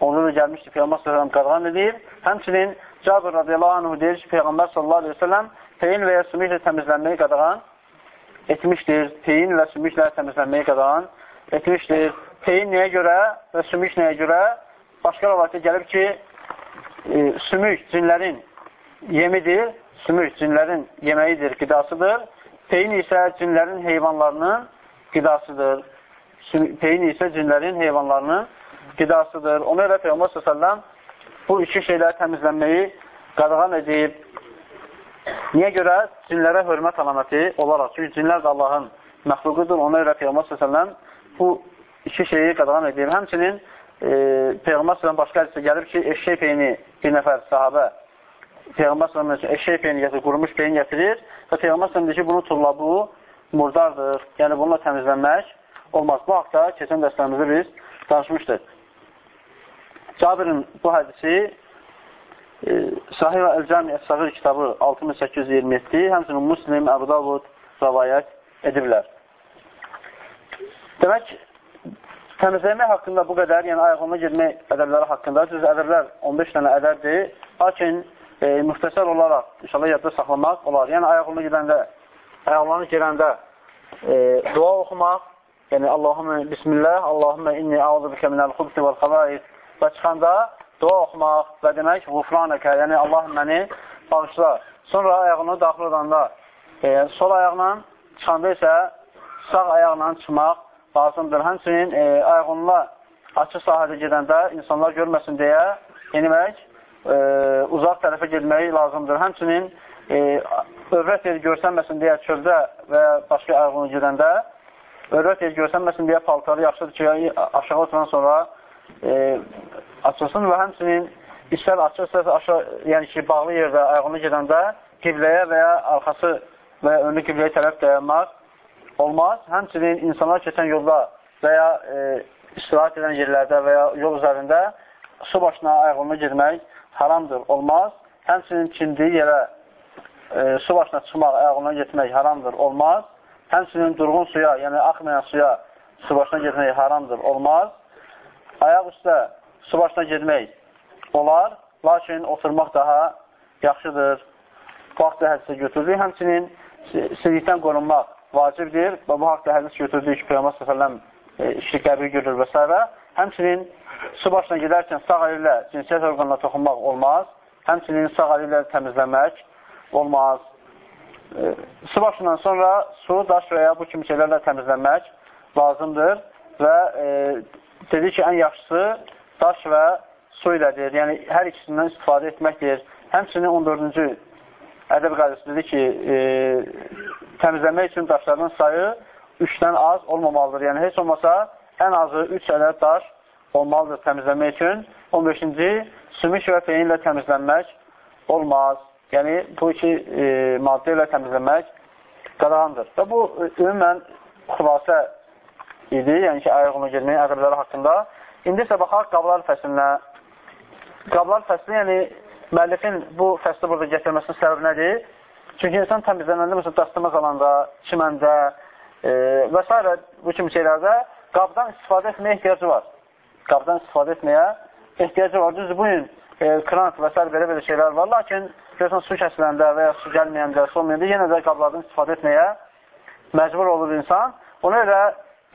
onda da gəlmişdir, Peyğəmbər s.ə.v qadağan edir. Həmçinin Cabir radiyallahu anh deyir ki, Peyğəmbər s.ə.v peyin və ya sümüklə təmizlənməyi qadağan etmişdir. Peyin və sümüklə təmizlənməyi qadağan etmişdir. Peyin nəyə görə və sümük nəyə görə? Başqa rəvayətdə gəlib ki, e, sümük cinlərin yemidir, sümük cinlərin yeməyidir, qidasıdır. Peyin isə cinlərin heyvanlarının qidasıdır. Peyin isə cinlərin heyvanlarının qidasıdır. Ona görə Peyğəmbər s.ə.v bu iki şeyləri təmizlənməyi qadağan edib. Niyə görə? Cinlərə hörmət əlaməti olaraq. Çünki cinlər də Allahın məxluqudur. Ona görə Peyğəmbər s.ə.v bu iki şeyi qadağan edib. Həmçinin e, Peyğəmbər s.ə.v başqa hədisdə gəlib ki, eşək peyni bir nəfər sahabə Peyğəmbər s.ə.v üçün eşək peyni gətirir, qurumuş peyin gətirir və Peyğəmbər s.ə.v deyir ki, bunu tulla bu murdardır. Yəni bununla təmizlənmək olmaz. Bu haqda keçən dərslərimizdə biz danışmışdıq. Cabirin bu hədisi e, Sahih və Əl-Cami Əs-Sağır kitabı 6827, həmçinin Muslim, Əbu Davud rəvayət edirlər. Demək, təmizləmək haqqında bu qədər, yəni ayaqlarına girmək ədəbləri haqqında, düz ədəblər 15 dənə ədərdir, lakin e, müxtəsər olaraq, inşallah yadda saxlamaq olar. Yəni ayaqlarına gedəndə, ayaqlarına girəndə e, dua oxumaq, yəni Allahümə Bismillah, Allahümə inni əuzu bikə minəl xubsi vəl xəbais və çıxanda dua oxumaq və deməkğufranəkə, yəni Allah məni bağışla. Sonra ayağını daxil olanda, e, sol ayaqla çıxanda isə sağ ayaqla çıxmaq lazımdır. Həmçinin e, ayağınla açıq sahədə gedəndə insanlar görməsin deyə yenimək, e, uzaq tərəfə gedmək lazımdır. Həmçinin e, övrət yeri görsənməsin deyə çöldə və başqa ayağını gedəndə övrət yeri görsənməsin deyə paltarı yaxşıdır ki, aşağı oturan sonra e, açılsın və həmçinin istər açılsa aşağı, yəni ki, bağlı yerdə ayağını gedəndə qibləyə və ya arxası və ya önlü qibləyə tərəf dayanmaq olmaz. Həmçinin insanlar keçən yolda və ya e, istirahət edən yerlərdə və ya yol üzərində su başına ayağını girmək haramdır, olmaz. Həmçinin çindiyi yerə e, su başına çıxmaq, ayağına getmək haramdır, olmaz. Həmçinin durğun suya, yəni axmayan suya su başına getmək haramdır, olmaz ayaq üstə su başına gedmək olar, lakin oturmaq daha yaxşıdır. Bu haqda hədisə götürdük. Həmçinin silikdən qorunmaq vacibdir və bu haqda hədis götürdük ki, Peyğəmbər e, işi qəbul görür və s. Həmçinin su başına gedərkən sağ əli ilə cinsiyyət orqanına toxunmaq olmaz. Həmçinin sağ əli ilə təmizləmək olmaz. E, su başından sonra su, daş və ya bu kimi şeylərlə təmizlənmək lazımdır və e, dedi ki, ən yaxşısı daş və su ilədir. Yəni, hər ikisindən istifadə etməkdir. Həmçinin 14-cü ədəb qaydası dedi ki, e, təmizləmək üçün daşların sayı 3-dən az olmamalıdır. Yəni, heç olmasa ən azı 3 ədəd daş olmalıdır təmizləmək üçün. 15-ci, sümük və peyinlə təmizlənmək olmaz. Yəni, bu iki e, maddə ilə təmizlənmək qadağandır. Və bu, e, ümumən, xülasə idi, yəni ki, ayağına girməyin əqrəbləri haqqında. İndi isə baxaq qablar fəsilinə. Qablar fəsli, yəni müəllifin bu fəsli burada gətirməsinin səbəbi nədir? Çünki insan təmizlənəndə, məsələn, dastıma qalanda, çiməndə e, və s. bu kimi şeylərdə qabdan istifadə etməyə ehtiyacı var. Qabdan istifadə etməyə ehtiyacı var. Düzdür, bugün e, krant və s. belə-belə şeylər var, lakin görürsən, su kəsiləndə və ya su gəlməyəndə, su olmayəndə yenə də qablardan istifadə etməyə məcbur olur insan. Ona görə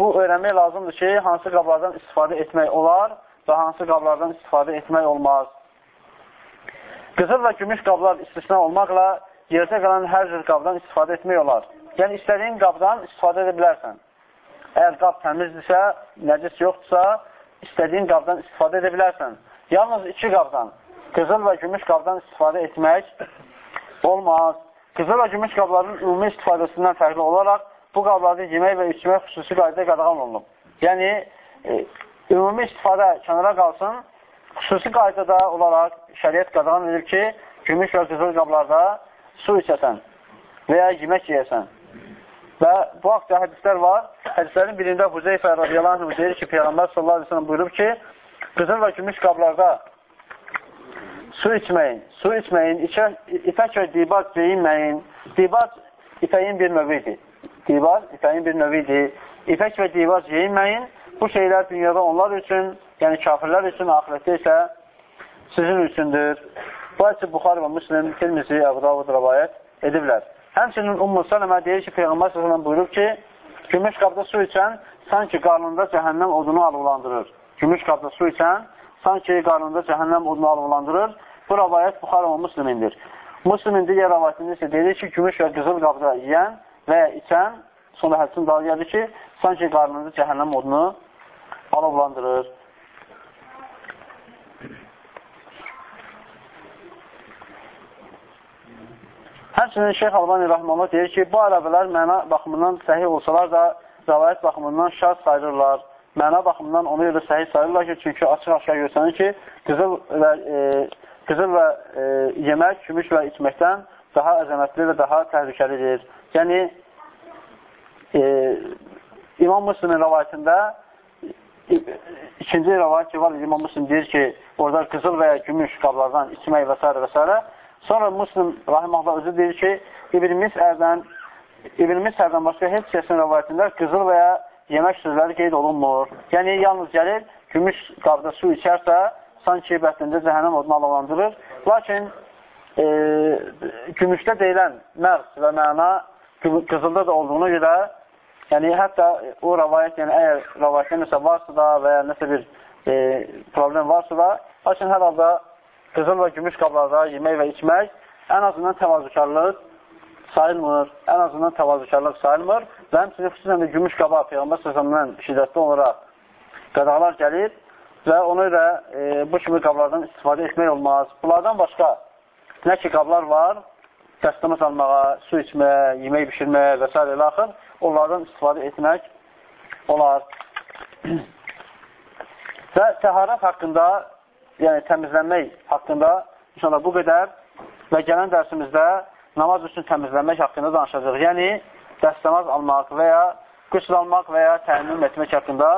Bu öyrənmək lazımdır ki, hansı qablardan istifadə etmək olar və hansı qablardan istifadə etmək olmaz. Qızıl və gümüş qablar istisna olmaqla yerdə qalan hər cür qabdan istifadə etmək olar. Yəni, istədiyin qabdan istifadə edə bilərsən. Əgər qab təmizdirsə, nəcis yoxdursa, istədiyin qabdan istifadə edə bilərsən. Yalnız iki qabdan, qızıl və gümüş qabdan istifadə etmək olmaz. Qızıl və gümüş qabların ümumi istifadəsindən fərqli olaraq bu qablarda yemək və içmək xüsusi qayda qadağan olunub. Yəni, e, ümumi istifadə kənara qalsın, xüsusi qaydada olaraq şəriət qadağan edir ki, gümüş və qızıl qablarda su içəsən və ya yemək yeyəsən. Və bu haqda hədislər var. Hədislərin birində Huzeyfə radiyallahu anh deyir ki, Peyğəmbər sallallahu aleyhi ve sellem buyurub ki, qızıl və gümüş qablarda su içməyin, su içməyin, ipək və dibat geyinməyin. Dibat ipəyin bir növüdür divar ipəyin bir növüdür. İpək və divar geyinməyin. Bu şeylər dünyada onlar üçün, yəni kafirlər üçün, ahirətdə isə sizin üçündür. Bu həsi Buxar və Müslim, Tirmizi, Əbu Davud rəvayət ediblər. Həmçinin Ummu Sələmə deyir ki, Peyğəmbər s.ə.v buyurub ki, gümüş qabda su içən sanki qarnında cəhənnəm odunu alovlandırır. Gümüş qabda su içən sanki qarnında cəhənnəm odunu alovlandırır. Bu rəvayət Buxar və Müslimindir. Müslimin digər rəvayətində isə deyir ki, gümüş və qızıl qabda yiyən və içən, sonra hədsin dalı gəlir ki, sanki qarnında cəhənnəm odunu alovlandırır. Həmçinin Şeyx Albani Rəhmanlı deyir ki, bu ərəbələr məna baxımından səhih olsalar da, rəvayət baxımından şart sayılırlar. Məna baxımından onu görə səhih sayılırlar ki, çünki açıq-aşağı görsənir ki, qızıl və, e, qızıl və e, yemək, gümüş və içməkdən daha əzəmətli və daha təhlükəlidir. Yəni, e, İmam Müslimin rəvayətində ikinci rəvayət ki, var, İmam Müslim deyir ki, orada qızıl və ya gümüş qablardan içmək və s. və s. Sonra Muslim rahiməhullah özü deyir ki, İbn Misərdən İbn Misərdən başqa heç kəsin rəvayətində qızıl və ya yemək sözləri qeyd olunmur. Yəni, yalnız gəlir, gümüş qabda su içərsə, sanki bətlində cəhənnəm odunu alovlandırır. Lakin e, gümüşdə deyilən məğz və məna qızılda da olduğuna görə, yəni hətta o rəvayət, yəni əgər rəvayətdə nəsə varsa da və ya nəsə bir e, problem varsa da, lakin hər halda qızıl və gümüş qablarda yemək və içmək ən azından təvazükarlıq sayılmır. Ən azından təvazükarlıq sayılmır və həmçinin xüsusən də gümüş qaba Peyğəmbər səsəmdən şiddətli olaraq qadağalar gəlir və ona görə e, bu kimi qablardan istifadə etmək olmaz. Bunlardan başqa nə ki qablar var, dəstəmə salmağa, su içməyə, yemək bişirməyə və s. ilə axır, onlardan istifadə etmək olar. <clears throat> və təharət haqqında yəni təmizlənmək haqqında inşallah bu qədər və gələn dərsimizdə namaz üçün təmizlənmək haqqında danışacaq. Yəni, dəstəmaz almaq və ya qüsl almaq və ya təmin etmək haqqında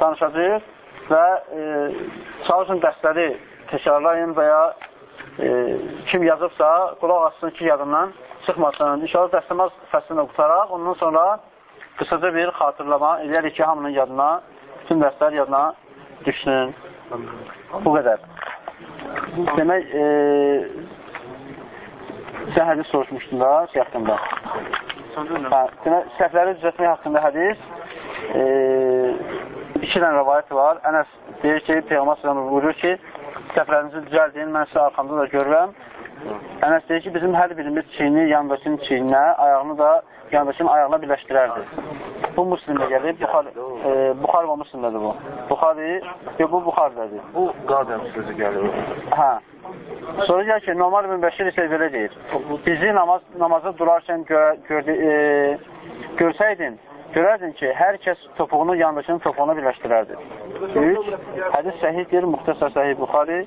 danışacaq və e, çalışın dəstəri təkrarlayın və ya e, kim yazıbsa qulaq açsın ki, yadından çıxmasın. İnşallah dəstəmaz fəslini qutaraq, ondan sonra qısaca bir xatırlama eləyərik ki, hamının yadına, bütün dərslər yadına düşsün. Bu qədər. Demək, e, sən hədis soruşmuşdun da, şey haqqında. Hə, demək, səhvləri düzətmək haqqında hədis e, iki dənə rəvayət var. Ənəs deyir ki, Peyğəmbər sallallahu buyurur ki, səhvlərinizi düzəldin, mən sizə arxamda da görürəm. Ənəs deyir ki, bizim hər birimiz çiyini yanındakının çiyinə, ayağını da yanındakının ayağına birləşdirərdi. Bu Müslimdə gəlir, Buxar, e, Buxar və Müslimdədir bu. Buxari, yox, bu Buxardadır. Bu qadəm sözü gəlir. Hə. Sonra gəlir ki, Nomar ibn Bəşir isə belə deyir. Bizi namaz, namaza durarkən gö gördü, e, görsəydin, görərdin ki, hər kəs topuğunu yandakının topuğuna birləşdirərdi. 3. Hədis səhiddir, muxtəsər səhid Buxari.